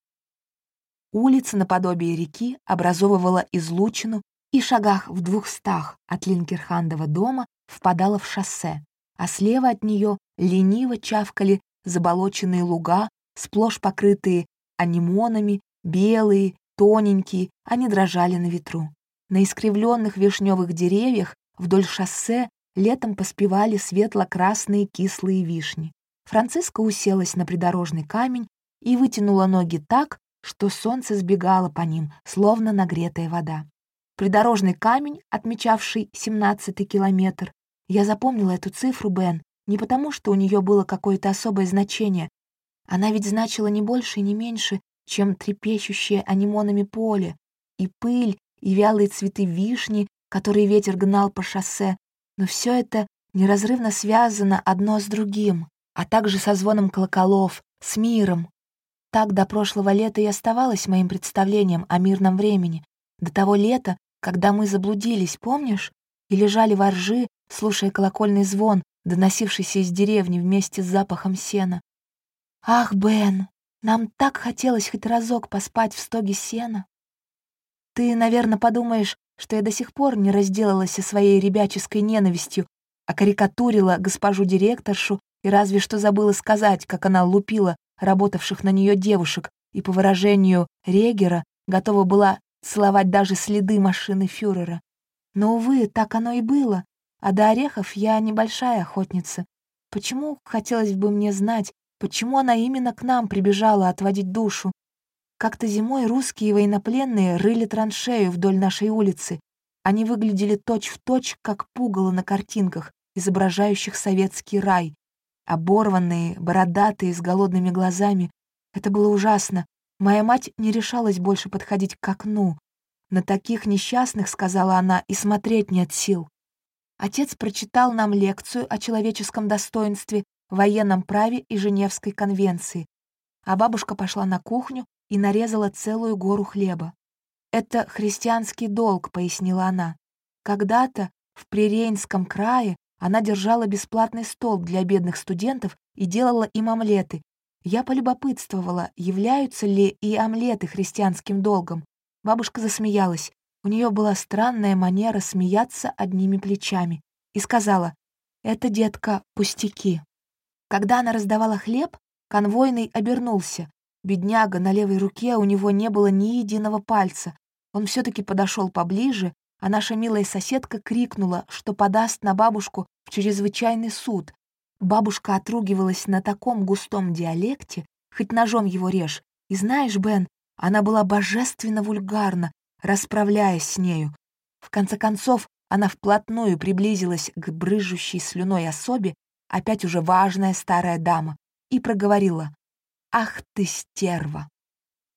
Улица наподобие реки образовывала излучину и шагах в двухстах от Линкерхандова дома впадала в шоссе, а слева от нее лениво чавкали заболоченные луга, сплошь покрытые анимонами, белые, тоненькие, они дрожали на ветру. На искривленных вишневых деревьях вдоль шоссе летом поспевали светло-красные кислые вишни. Франциска уселась на придорожный камень и вытянула ноги так, что солнце сбегало по ним, словно нагретая вода. Придорожный камень, отмечавший семнадцатый километр. Я запомнила эту цифру, Бен, не потому, что у нее было какое-то особое значение. Она ведь значила не больше и не меньше, чем трепещущее анимонами поле, и пыль, и вялые цветы вишни, которые ветер гнал по шоссе. Но все это неразрывно связано одно с другим, а также со звоном колоколов, с миром, так до прошлого лета и оставалось моим представлением о мирном времени, до того лета, когда мы заблудились, помнишь? И лежали во ржи, слушая колокольный звон, доносившийся из деревни вместе с запахом сена. «Ах, Бен, нам так хотелось хоть разок поспать в стоге сена!» Ты, наверное, подумаешь, что я до сих пор не разделалась со своей ребяческой ненавистью, а карикатурила госпожу директоршу и разве что забыла сказать, как она лупила работавших на нее девушек, и по выражению Регера готова была целовать даже следы машины фюрера. Но, увы, так оно и было. А до орехов я небольшая охотница. Почему, хотелось бы мне знать, почему она именно к нам прибежала отводить душу? Как-то зимой русские военнопленные рыли траншею вдоль нашей улицы. Они выглядели точь-в-точь, точь, как пугало на картинках, изображающих советский рай оборванные, бородатые, с голодными глазами. Это было ужасно. Моя мать не решалась больше подходить к окну. На таких несчастных, сказала она, и смотреть нет сил. Отец прочитал нам лекцию о человеческом достоинстве, военном праве и Женевской конвенции, а бабушка пошла на кухню и нарезала целую гору хлеба. «Это христианский долг», — пояснила она. «Когда-то в Прирейнском крае она держала бесплатный стол для бедных студентов и делала им омлеты. Я полюбопытствовала, являются ли и омлеты христианским долгом. Бабушка засмеялась. У нее была странная манера смеяться одними плечами. И сказала, «Это, детка, пустяки». Когда она раздавала хлеб, конвойный обернулся. Бедняга, на левой руке у него не было ни единого пальца. Он все таки подошел поближе, а наша милая соседка крикнула, что подаст на бабушку в чрезвычайный суд. Бабушка отругивалась на таком густом диалекте, хоть ножом его режь. И знаешь, Бен, она была божественно вульгарна, расправляясь с нею. В конце концов, она вплотную приблизилась к брыжущей слюной особе, опять уже важная старая дама, и проговорила «Ах ты, стерва!».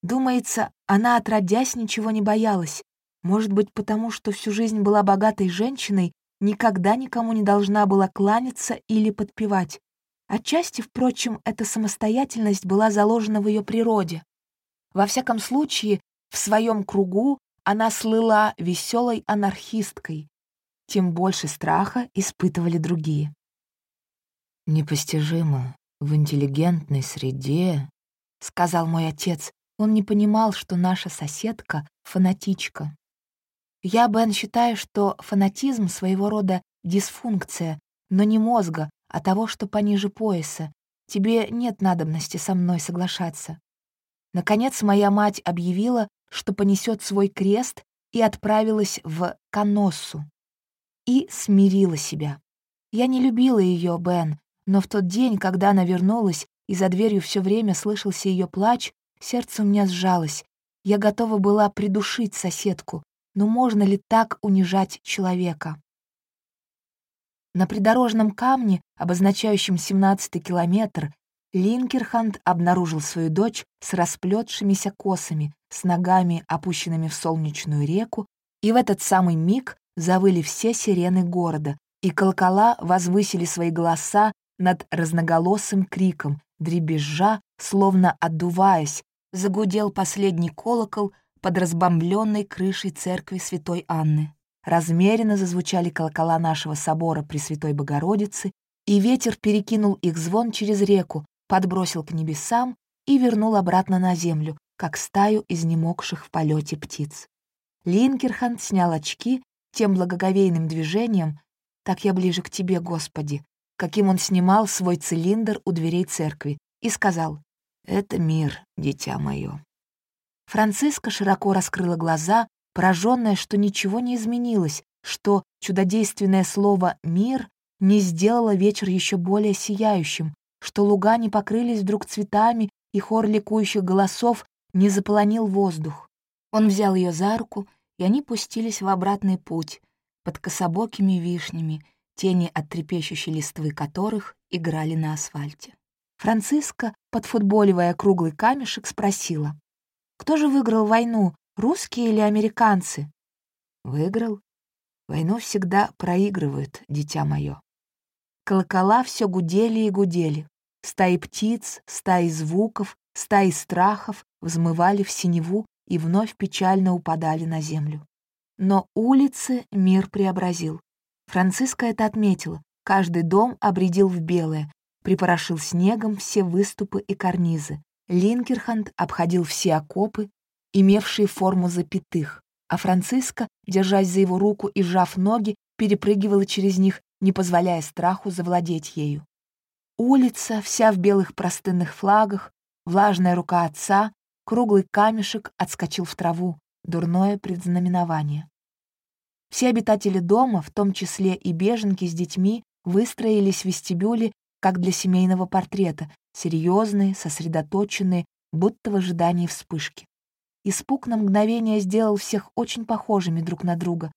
Думается, она отродясь ничего не боялась, может быть, потому что всю жизнь была богатой женщиной, никогда никому не должна была кланяться или подпевать. Отчасти, впрочем, эта самостоятельность была заложена в ее природе. Во всяком случае, в своем кругу она слыла веселой анархисткой. Тем больше страха испытывали другие. «Непостижимо. В интеллигентной среде», — сказал мой отец. Он не понимал, что наша соседка — фанатичка. Я, Бен, считаю, что фанатизм своего рода дисфункция, но не мозга, а того, что пониже пояса. Тебе нет надобности со мной соглашаться. Наконец, моя мать объявила, что понесет свой крест и отправилась в Каноссу. И смирила себя. Я не любила ее, Бен, но в тот день, когда она вернулась, и за дверью все время слышался ее плач, сердце у меня сжалось. Я готова была придушить соседку. Но можно ли так унижать человека? На придорожном камне, обозначающем 17-й километр, Линкерханд обнаружил свою дочь с расплетшимися косами, с ногами, опущенными в солнечную реку, и в этот самый миг завыли все сирены города, и колокола возвысили свои голоса над разноголосым криком, дребезжа, словно отдуваясь, загудел последний колокол под разбомбленной крышей церкви святой Анны. Размеренно зазвучали колокола нашего собора Пресвятой Богородицы, и ветер перекинул их звон через реку, подбросил к небесам и вернул обратно на землю, как стаю изнемогших в полете птиц. Линкерханд снял очки тем благоговейным движением, «Так я ближе к тебе, Господи», каким он снимал свой цилиндр у дверей церкви, и сказал, «Это мир, дитя мое». Франциска широко раскрыла глаза, пораженная, что ничего не изменилось, что чудодейственное слово «мир» не сделало вечер еще более сияющим, что луга не покрылись вдруг цветами, и хор ликующих голосов не заполонил воздух. Он взял ее за руку, и они пустились в обратный путь, под кособокими вишнями, тени от трепещущей листвы которых играли на асфальте. Франциска, подфутболивая круглый камешек, спросила, «Кто же выиграл войну, русские или американцы?» «Выиграл? Войну всегда проигрывают, дитя мое». Колокола все гудели и гудели. Стаи птиц, стаи звуков, стаи страхов взмывали в синеву и вновь печально упадали на землю. Но улицы мир преобразил. Франциска это отметила. Каждый дом обредил в белое, припорошил снегом все выступы и карнизы. Линкерханд обходил все окопы, имевшие форму запятых, а Франциска, держась за его руку и сжав ноги, перепрыгивала через них, не позволяя страху завладеть ею. Улица, вся в белых простынных флагах, влажная рука отца, круглый камешек отскочил в траву, дурное предзнаменование. Все обитатели дома, в том числе и беженки с детьми, выстроились в вестибюле, как для семейного портрета, серьезные, сосредоточенные, будто в ожидании вспышки. Испуг на мгновение сделал всех очень похожими друг на друга.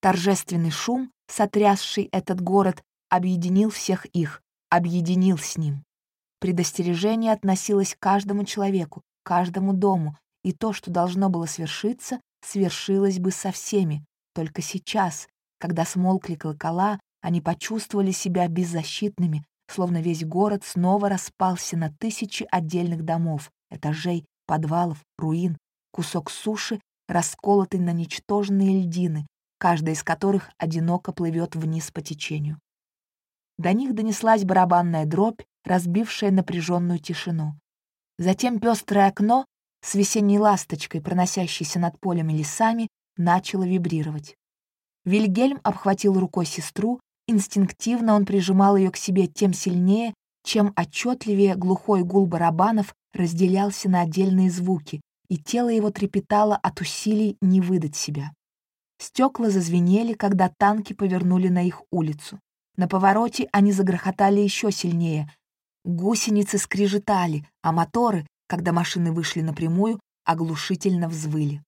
Торжественный шум, сотрясший этот город, объединил всех их, объединил с ним. Предостережение относилось к каждому человеку, каждому дому, и то, что должно было свершиться, свершилось бы со всеми. Только сейчас, когда смолкли колокола, они почувствовали себя беззащитными, словно весь город снова распался на тысячи отдельных домов, этажей, подвалов, руин, кусок суши, расколотый на ничтожные льдины, каждая из которых одиноко плывет вниз по течению. До них донеслась барабанная дробь, разбившая напряженную тишину. Затем пестрое окно с весенней ласточкой, проносящейся над полем и лесами, начало вибрировать. Вильгельм обхватил рукой сестру, инстинктивно он прижимал ее к себе тем сильнее, чем отчетливее глухой гул барабанов разделялся на отдельные звуки, и тело его трепетало от усилий не выдать себя. Стекла зазвенели, когда танки повернули на их улицу. На повороте они загрохотали еще сильнее. Гусеницы скрежетали, а моторы, когда машины вышли напрямую, оглушительно взвыли.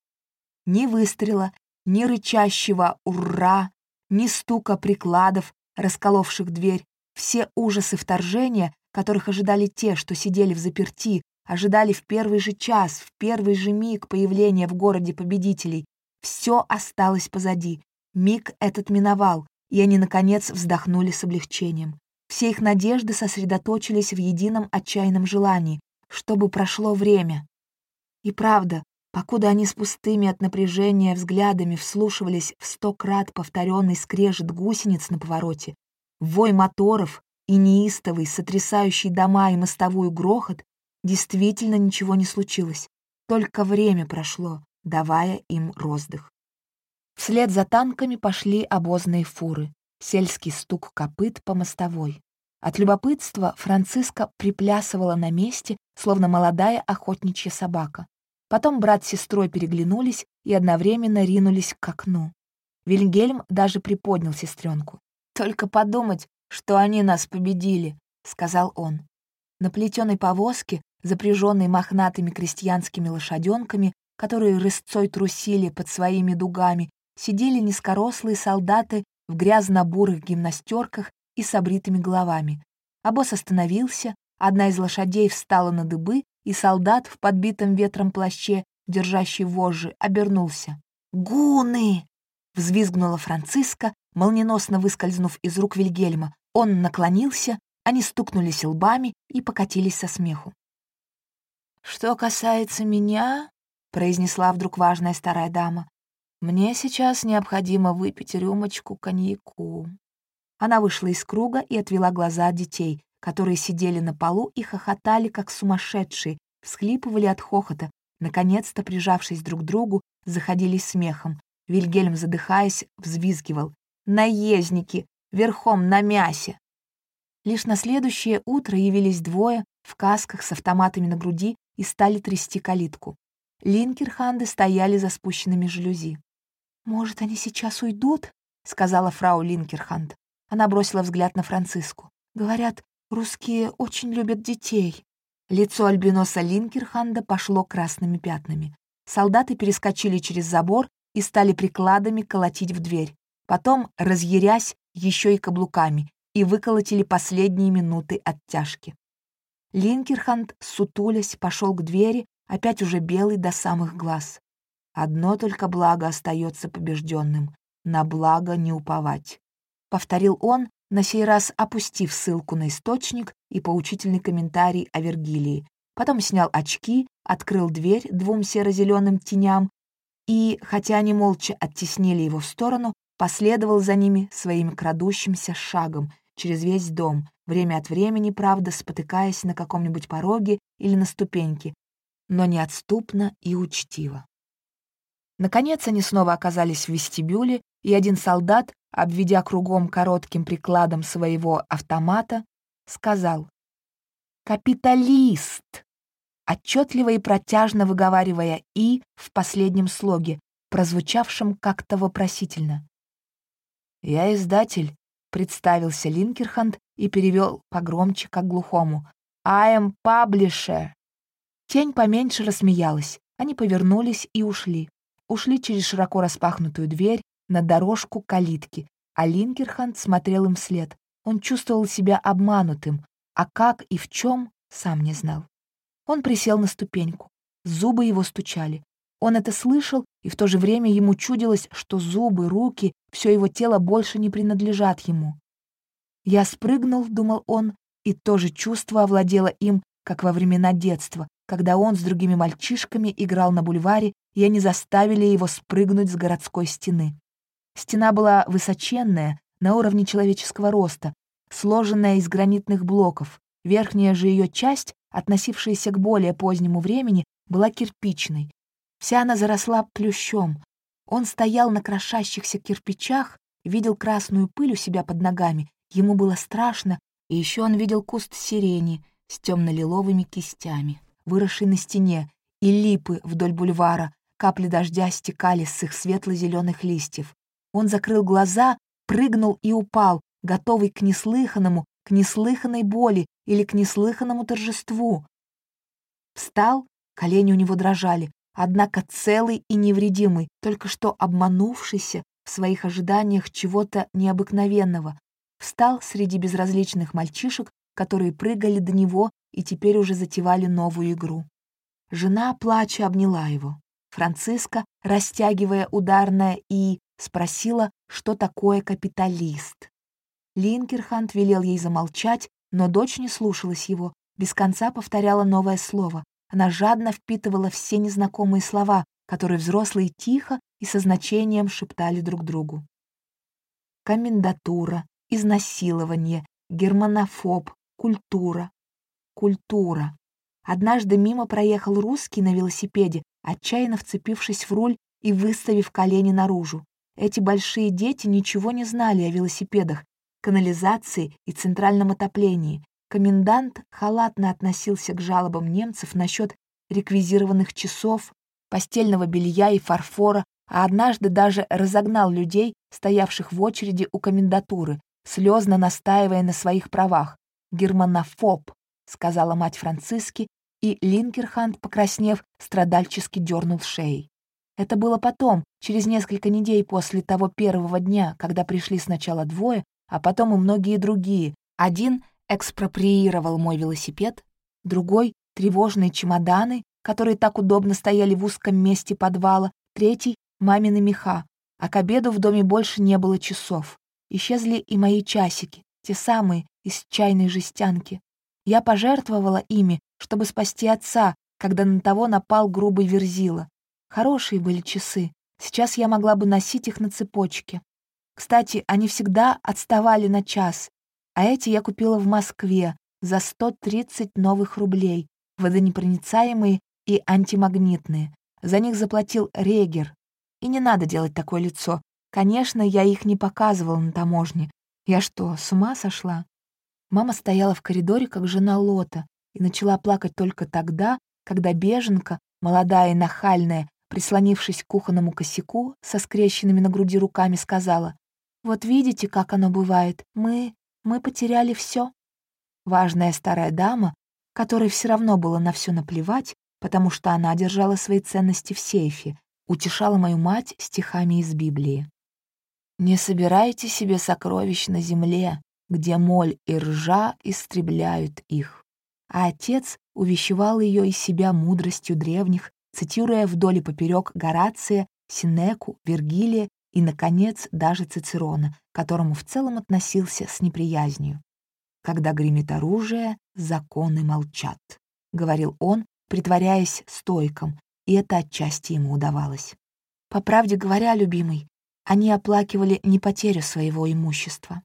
Ни выстрела, ни рычащего «Ура!», ни стука прикладов, расколовших дверь, все ужасы вторжения, которых ожидали те, что сидели в заперти, ожидали в первый же час, в первый же миг появления в городе победителей. Все осталось позади. Миг этот миновал, и они, наконец, вздохнули с облегчением. Все их надежды сосредоточились в едином отчаянном желании, чтобы прошло время. И правда, покуда они с пустыми от напряжения взглядами вслушивались в сто крат повторенный скрежет гусениц на повороте, вой моторов и неистовый, сотрясающий дома и мостовую грохот, действительно ничего не случилось. Только время прошло, давая им роздых. Вслед за танками пошли обозные фуры, сельский стук копыт по мостовой. От любопытства Франциска приплясывала на месте, словно молодая охотничья собака. Потом брат с сестрой переглянулись и одновременно ринулись к окну. Вильгельм даже приподнял сестренку. Только подумать, что они нас победили», — сказал он. На плетеной повозке, запряженной мохнатыми крестьянскими лошаденками, которые рысцой трусили под своими дугами, сидели низкорослые солдаты в грязно-бурых гимнастерках и с обритыми головами. Обоз остановился, одна из лошадей встала на дыбы, и солдат в подбитом ветром плаще, держащий вожжи, обернулся. «Гуны!» — взвизгнула Франциска, молниеносно выскользнув из рук Вильгельма. Он наклонился, они стукнулись лбами и покатились со смеху. «Что касается меня», — произнесла вдруг важная старая дама, «мне сейчас необходимо выпить рюмочку коньяку». Она вышла из круга и отвела глаза от детей, которые сидели на полу и хохотали, как сумасшедшие, всхлипывали от хохота, наконец-то, прижавшись друг к другу, заходились смехом. Вильгельм, задыхаясь, взвизгивал. «Наездники! Верхом на мясе!» Лишь на следующее утро явились двое в касках с автоматами на груди и стали трясти калитку. Линкерханды стояли за спущенными жалюзи. «Может, они сейчас уйдут?» — сказала фрау Линкерханд. Она бросила взгляд на Франциску. «Говорят, русские очень любят детей». Лицо альбиноса Линкерханда пошло красными пятнами. Солдаты перескочили через забор и стали прикладами колотить в дверь. Потом, разъярясь, еще и каблуками, и выколотили последние минуты оттяжки. Линкерханд, сутулясь, пошел к двери, опять уже белый до самых глаз. Одно только благо остается побежденным — на благо не уповать. — повторил он, на сей раз опустив ссылку на источник и поучительный комментарий о Вергилии. Потом снял очки, открыл дверь двум серо-зеленым теням и, хотя они молча оттеснили его в сторону, последовал за ними своим крадущимся шагом через весь дом, время от времени, правда, спотыкаясь на каком-нибудь пороге или на ступеньке, но неотступно и учтиво. Наконец они снова оказались в вестибюле, и один солдат, обведя кругом коротким прикладом своего автомата, сказал «Капиталист!» отчетливо и протяжно выговаривая «и» в последнем слоге, прозвучавшем как-то вопросительно. «Я издатель», — представился Линкерханд и перевел погромче, как глухому. «I am publisher». Тень поменьше рассмеялась. Они повернулись и ушли. Ушли через широко распахнутую дверь, на дорожку калитки, а Линкерханд смотрел им вслед. Он чувствовал себя обманутым, а как и в чем сам не знал. Он присел на ступеньку. Зубы его стучали. Он это слышал, и в то же время ему чудилось, что зубы, руки, все его тело больше не принадлежат ему. «Я спрыгнул», — думал он, и то же чувство овладело им, как во времена детства, когда он с другими мальчишками играл на бульваре, и они заставили его спрыгнуть с городской стены. Стена была высоченная, на уровне человеческого роста, сложенная из гранитных блоков. Верхняя же ее часть, относившаяся к более позднему времени, была кирпичной. Вся она заросла плющом. Он стоял на крошащихся кирпичах, видел красную пыль у себя под ногами, ему было страшно, и еще он видел куст сирени с темно-лиловыми кистями, выросший на стене, и липы вдоль бульвара, капли дождя стекали с их светло-зеленых листьев. Он закрыл глаза, прыгнул и упал, готовый к неслыханному, к неслыханной боли или к неслыханному торжеству. Встал, колени у него дрожали, однако целый и невредимый, только что обманувшийся в своих ожиданиях чего-то необыкновенного. Встал среди безразличных мальчишек, которые прыгали до него и теперь уже затевали новую игру. Жена, плача, обняла его. Франциска, растягивая ударное «и», Спросила, что такое капиталист. Линкерхант велел ей замолчать, но дочь не слушалась его, без конца повторяла новое слово. Она жадно впитывала все незнакомые слова, которые взрослые тихо и со значением шептали друг другу. Комендатура, изнасилование, германофоб, культура. Культура. Однажды мимо проехал русский на велосипеде, отчаянно вцепившись в руль и выставив колени наружу. Эти большие дети ничего не знали о велосипедах, канализации и центральном отоплении. Комендант халатно относился к жалобам немцев насчет реквизированных часов, постельного белья и фарфора, а однажды даже разогнал людей, стоявших в очереди у комендатуры, слезно настаивая на своих правах. «Германофоб», — сказала мать Франциски, и Линкерханд, покраснев, страдальчески дернул шеей. Это было потом, через несколько недель после того первого дня, когда пришли сначала двое, а потом и многие другие. Один экспроприировал мой велосипед, другой — тревожные чемоданы, которые так удобно стояли в узком месте подвала, третий — мамины меха, а к обеду в доме больше не было часов. Исчезли и мои часики, те самые, из чайной жестянки. Я пожертвовала ими, чтобы спасти отца, когда на того напал грубый верзила. Хорошие были часы. Сейчас я могла бы носить их на цепочке. Кстати, они всегда отставали на час. А эти я купила в Москве за 130 новых рублей, водонепроницаемые и антимагнитные. За них заплатил Регер. И не надо делать такое лицо. Конечно, я их не показывала на таможне. Я что, с ума сошла? Мама стояла в коридоре, как жена Лота, и начала плакать только тогда, когда беженка, молодая и нахальная, прислонившись к кухонному косяку, со скрещенными на груди руками, сказала, «Вот видите, как оно бывает. Мы... мы потеряли все. Важная старая дама, которой все равно было на все наплевать, потому что она держала свои ценности в сейфе, утешала мою мать стихами из Библии. «Не собирайте себе сокровищ на земле, где моль и ржа истребляют их». А отец увещевал ее и себя мудростью древних цитируя вдоль и поперек Горация, Синеку, Вергилия и, наконец, даже Цицерона, которому в целом относился с неприязнью. «Когда гремит оружие, законы молчат», — говорил он, притворяясь стойком, и это отчасти ему удавалось. По правде говоря, любимый, они оплакивали не потерю своего имущества.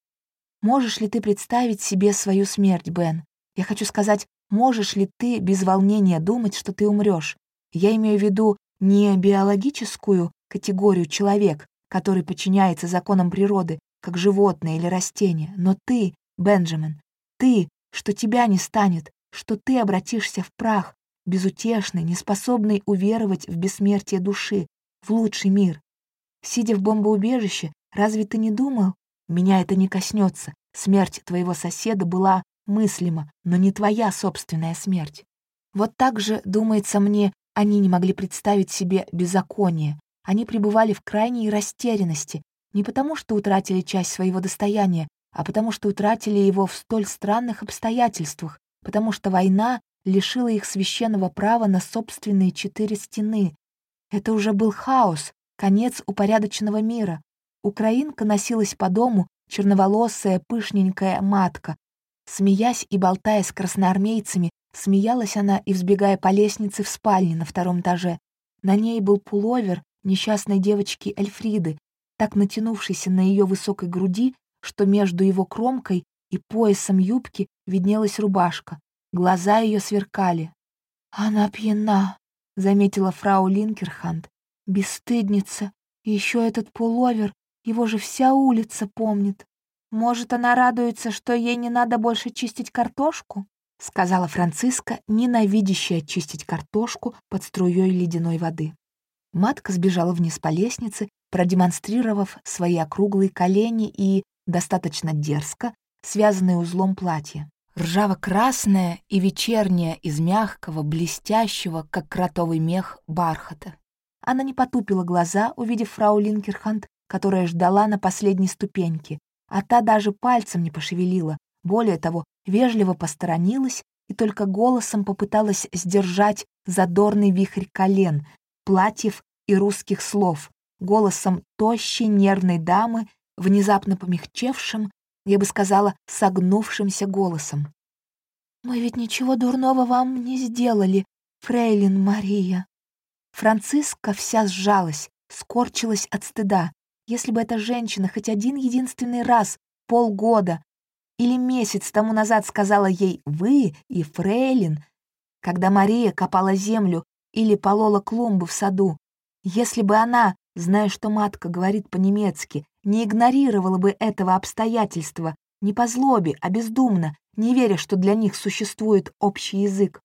Можешь ли ты представить себе свою смерть, Бен? Я хочу сказать, можешь ли ты без волнения думать, что ты умрешь, я имею в виду не биологическую категорию человек, который подчиняется законам природы, как животное или растение, но ты, Бенджамин, ты, что тебя не станет, что ты обратишься в прах, безутешный, неспособный уверовать в бессмертие души, в лучший мир. Сидя в бомбоубежище, разве ты не думал? Меня это не коснется. Смерть твоего соседа была мыслима, но не твоя собственная смерть. Вот так же, думается мне, они не могли представить себе беззаконие. Они пребывали в крайней растерянности, не потому что утратили часть своего достояния, а потому что утратили его в столь странных обстоятельствах, потому что война лишила их священного права на собственные четыре стены. Это уже был хаос, конец упорядоченного мира. Украинка носилась по дому, черноволосая, пышненькая матка. Смеясь и болтая с красноармейцами, Смеялась она и взбегая по лестнице в спальне на втором этаже. На ней был пуловер несчастной девочки Эльфриды, так натянувшийся на ее высокой груди, что между его кромкой и поясом юбки виднелась рубашка. Глаза ее сверкали. «Она пьяна», — заметила фрау Линкерханд. «Бесстыдница. И еще этот пуловер, его же вся улица помнит. Может, она радуется, что ей не надо больше чистить картошку?» — сказала Франциска, ненавидящая чистить картошку под струей ледяной воды. Матка сбежала вниз по лестнице, продемонстрировав свои округлые колени и, достаточно дерзко, связанные узлом платье. Ржаво-красное и вечернее из мягкого, блестящего, как кротовый мех, бархата. Она не потупила глаза, увидев фрау Линкерханд, которая ждала на последней ступеньке, а та даже пальцем не пошевелила, более того, вежливо посторонилась и только голосом попыталась сдержать задорный вихрь колен, платьев и русских слов, голосом тощей нервной дамы, внезапно помягчевшим, я бы сказала, согнувшимся голосом. «Мы ведь ничего дурного вам не сделали, фрейлин Мария». Франциска вся сжалась, скорчилась от стыда. Если бы эта женщина хоть один единственный раз, полгода, или месяц тому назад сказала ей «вы» и «фрейлин», когда Мария копала землю или полола клумбу в саду. Если бы она, зная, что матка говорит по-немецки, не игнорировала бы этого обстоятельства, не по злобе, а бездумно, не веря, что для них существует общий язык.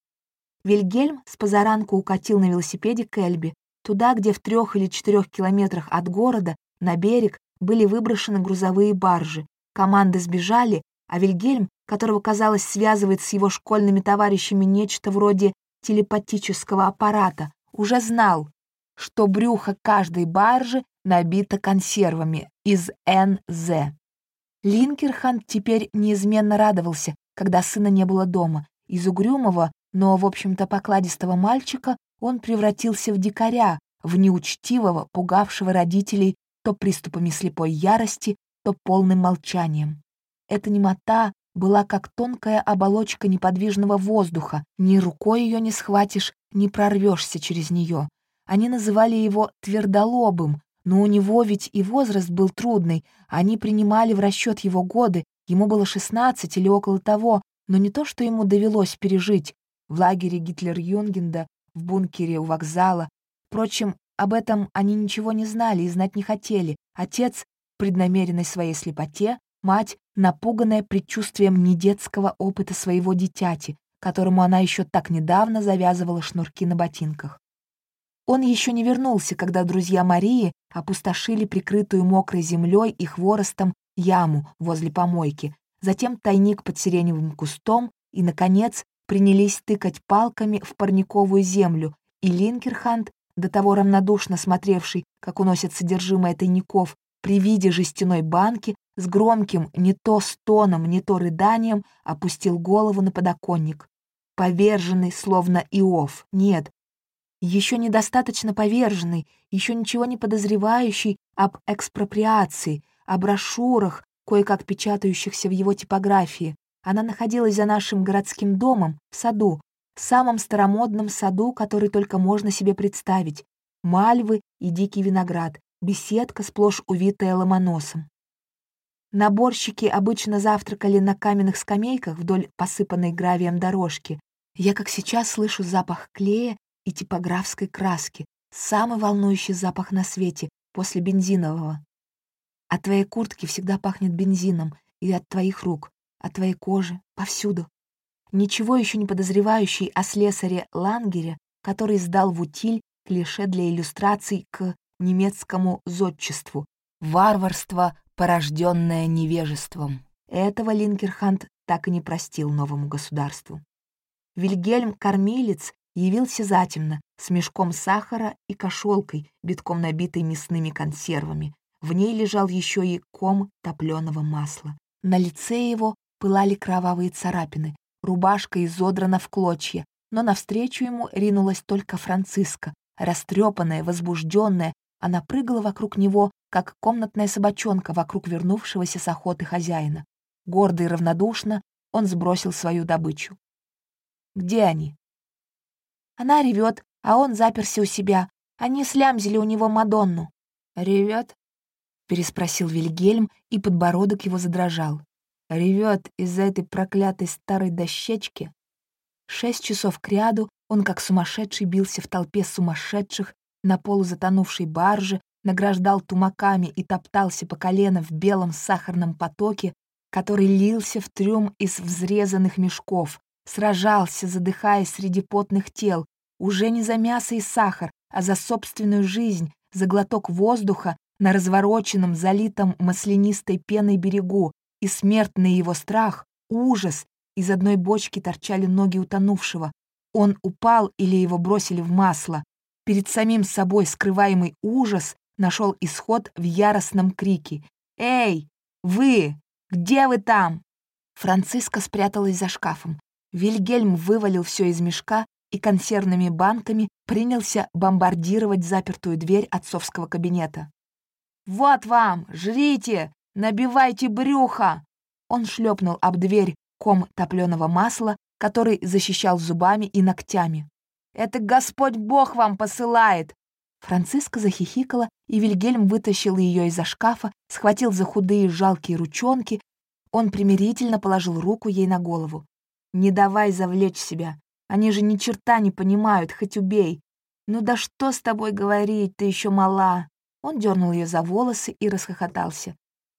Вильгельм с позаранку укатил на велосипеде к Эльбе, туда, где в трех или четырех километрах от города, на берег, были выброшены грузовые баржи, команды сбежали, а Вильгельм, которого, казалось, связывает с его школьными товарищами нечто вроде телепатического аппарата, уже знал, что брюхо каждой баржи набито консервами из НЗ. Линкерхант теперь неизменно радовался, когда сына не было дома. Из угрюмого, но, в общем-то, покладистого мальчика он превратился в дикаря, в неучтивого, пугавшего родителей то приступами слепой ярости, то полным молчанием. Эта немота была как тонкая оболочка неподвижного воздуха, ни рукой ее не схватишь, не прорвешься через нее. Они называли его твердолобым, но у него ведь и возраст был трудный, они принимали в расчет его годы, ему было 16 или около того, но не то, что ему довелось пережить в лагере гитлерюгенда, в бункере у вокзала. Впрочем, об этом они ничего не знали и знать не хотели. Отец — преднамеренной своей слепоте, мать — напуганная предчувствием недетского опыта своего дитяти, которому она еще так недавно завязывала шнурки на ботинках. Он еще не вернулся, когда друзья Марии опустошили прикрытую мокрой землей и хворостом яму возле помойки, затем тайник под сиреневым кустом и, наконец, принялись тыкать палками в парниковую землю, и Линкерхант, до того равнодушно смотревший, как уносят содержимое тайников, при виде жестяной банки, с громким не то стоном, не то рыданием опустил голову на подоконник. Поверженный, словно Иов, нет, еще недостаточно поверженный, еще ничего не подозревающий об экспроприации, о брошюрах, кое-как печатающихся в его типографии. Она находилась за нашим городским домом, в саду, самом старомодном саду, который только можно себе представить. Мальвы и дикий виноград, беседка, сплошь увитая ломоносом. Наборщики обычно завтракали на каменных скамейках вдоль посыпанной гравием дорожки. Я, как сейчас, слышу запах клея и типографской краски, самый волнующий запах на свете после бензинового. От твоей куртки всегда пахнет бензином, и от твоих рук, от твоей кожи, повсюду. Ничего еще не подозревающий о слесаре Лангере, который сдал в утиль клише для иллюстраций к немецкому зодчеству «Варварство, порожденное невежеством». Этого Линкерхант так и не простил новому государству. Вильгельм Кормилец явился затемно, с мешком сахара и кошелкой, битком набитой мясными консервами. В ней лежал еще и ком топленого масла. На лице его пылали кровавые царапины, рубашка изодрана в клочья, но навстречу ему ринулась только Франциска, растрепанная, возбужденная, она прыгала вокруг него, как комнатная собачонка вокруг вернувшегося с охоты хозяина. Гордо и равнодушно он сбросил свою добычу. «Где они?» Она ревет, а он заперся у себя. Они слямзили у него Мадонну. «Ревет?» — переспросил Вильгельм, и подбородок его задрожал. «Ревет из-за этой проклятой старой дощечки?» Шесть часов кряду он, как сумасшедший, бился в толпе сумасшедших на полузатонувшей барже, награждал тумаками и топтался по колено в белом сахарном потоке, который лился в трюм из взрезанных мешков, Сражался, задыхаясь среди потных тел, уже не за мясо и сахар, а за собственную жизнь, за глоток воздуха на развороченном, залитом маслянистой пеной берегу, и смертный его страх, ужас, из одной бочки торчали ноги утонувшего. Он упал или его бросили в масло. Перед самим собой скрываемый ужас нашел исход в яростном крике. «Эй, вы! Где вы там?» Франциска спряталась за шкафом. Вильгельм вывалил все из мешка и консервными банками принялся бомбардировать запертую дверь отцовского кабинета. «Вот вам! Жрите! Набивайте брюхо!» Он шлепнул об дверь ком топленого масла, который защищал зубами и ногтями. «Это Господь Бог вам посылает!» Франциска захихикала, и Вильгельм вытащил ее из-за шкафа, схватил за худые жалкие ручонки. Он примирительно положил руку ей на голову. Не давай завлечь себя. Они же ни черта не понимают, хоть убей. Ну да что с тобой говорить, ты еще мала. Он дернул ее за волосы и расхохотался.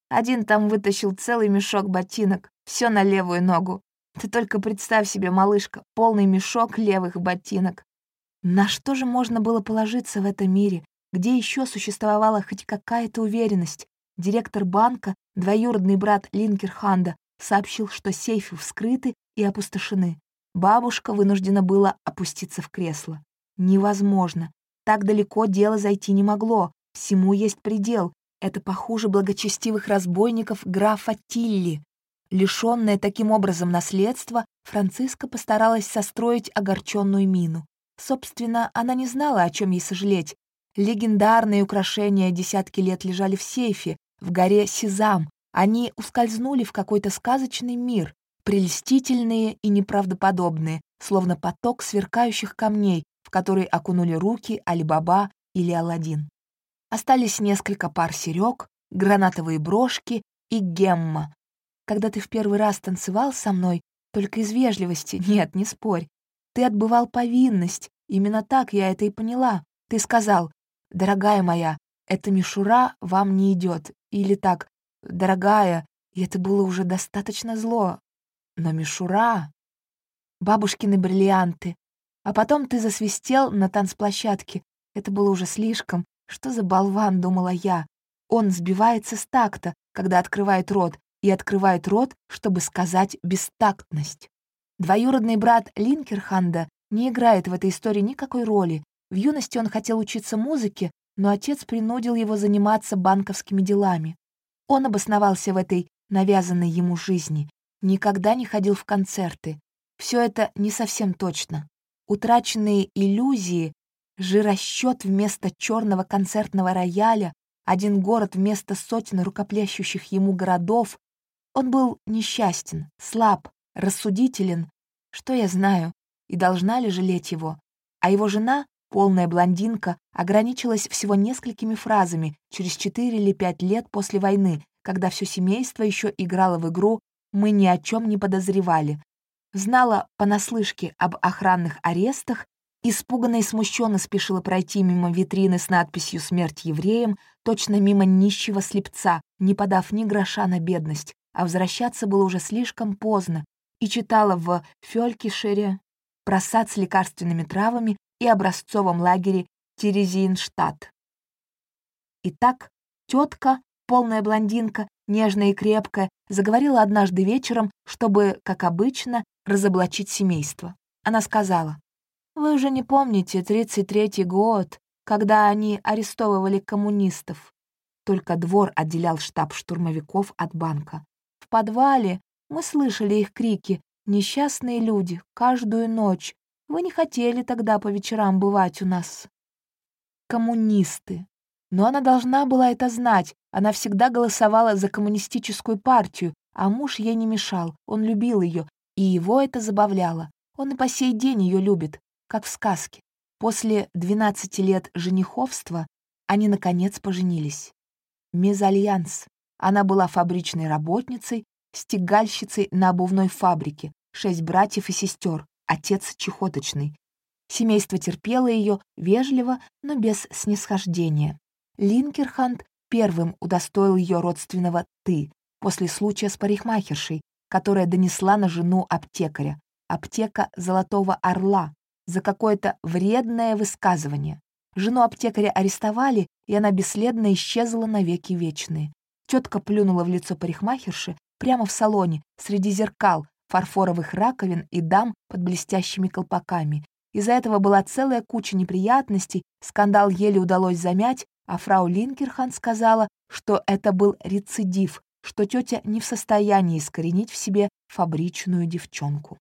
Один там вытащил целый мешок ботинок, все на левую ногу. Ты только представь себе, малышка, полный мешок левых ботинок. На что же можно было положиться в этом мире, где еще существовала хоть какая-то уверенность, Директор банка, двоюродный брат Линкерханда, сообщил, что сейфы вскрыты и опустошены. Бабушка вынуждена была опуститься в кресло. Невозможно. Так далеко дело зайти не могло. Всему есть предел. Это похуже благочестивых разбойников графа Тилли. Лишенная таким образом наследства, Франциска постаралась состроить огорченную мину. Собственно, она не знала, о чем ей сожалеть. Легендарные украшения десятки лет лежали в сейфе, в горе Сезам. Они ускользнули в какой-то сказочный мир, прелестительные и неправдоподобные, словно поток сверкающих камней, в который окунули руки Али-Баба или Аладдин. Остались несколько пар серег, гранатовые брошки и гемма, когда ты в первый раз танцевал со мной, только из вежливости, нет, не спорь. Ты отбывал повинность, именно так я это и поняла. Ты сказал, дорогая моя, эта мишура вам не идет, или так, дорогая, и это было уже достаточно зло. Но мишура... Бабушкины бриллианты. А потом ты засвистел на танцплощадке. Это было уже слишком. Что за болван, думала я. Он сбивается с такта, когда открывает рот, и открывает рот, чтобы сказать бестактность. Двоюродный брат Линкерханда не играет в этой истории никакой роли. В юности он хотел учиться музыке, но отец принудил его заниматься банковскими делами. Он обосновался в этой навязанной ему жизни, никогда не ходил в концерты. Все это не совсем точно. Утраченные иллюзии, жиросчет вместо черного концертного рояля, один город вместо сотен рукоплещущих ему городов, он был несчастен, слаб, рассудителен. Что я знаю? И должна ли жалеть его? А его жена, полная блондинка, ограничилась всего несколькими фразами через четыре или пять лет после войны, когда все семейство еще играло в игру «Мы ни о чем не подозревали». Знала понаслышке об охранных арестах, испуганно и смущенно спешила пройти мимо витрины с надписью «Смерть евреям», точно мимо нищего слепца, не подав ни гроша на бедность а возвращаться было уже слишком поздно, и читала в Фелькишере про сад с лекарственными травами и образцовом лагере Терезинштадт. Итак, тетка, полная блондинка, нежная и крепкая, заговорила однажды вечером, чтобы, как обычно, разоблачить семейство. Она сказала, «Вы уже не помните 33-й год, когда они арестовывали коммунистов?» Только двор отделял штаб штурмовиков от банка. В подвале мы слышали их крики. Несчастные люди, каждую ночь. Вы не хотели тогда по вечерам бывать у нас. Коммунисты. Но она должна была это знать. Она всегда голосовала за коммунистическую партию, а муж ей не мешал. Он любил ее, и его это забавляло. Он и по сей день ее любит, как в сказке. После 12 лет жениховства они, наконец, поженились. Мезальянс. Она была фабричной работницей, стегальщицей на обувной фабрике, шесть братьев и сестер, отец чехоточный. Семейство терпело ее вежливо, но без снисхождения. Линкерханд первым удостоил ее родственного «ты» после случая с парикмахершей, которая донесла на жену аптекаря, аптека Золотого Орла, за какое-то вредное высказывание. Жену аптекаря арестовали, и она бесследно исчезла навеки вечные. Тетка плюнула в лицо парикмахерши прямо в салоне, среди зеркал, фарфоровых раковин и дам под блестящими колпаками. Из-за этого была целая куча неприятностей, скандал еле удалось замять, а фрау Линкерхан сказала, что это был рецидив, что тетя не в состоянии искоренить в себе фабричную девчонку.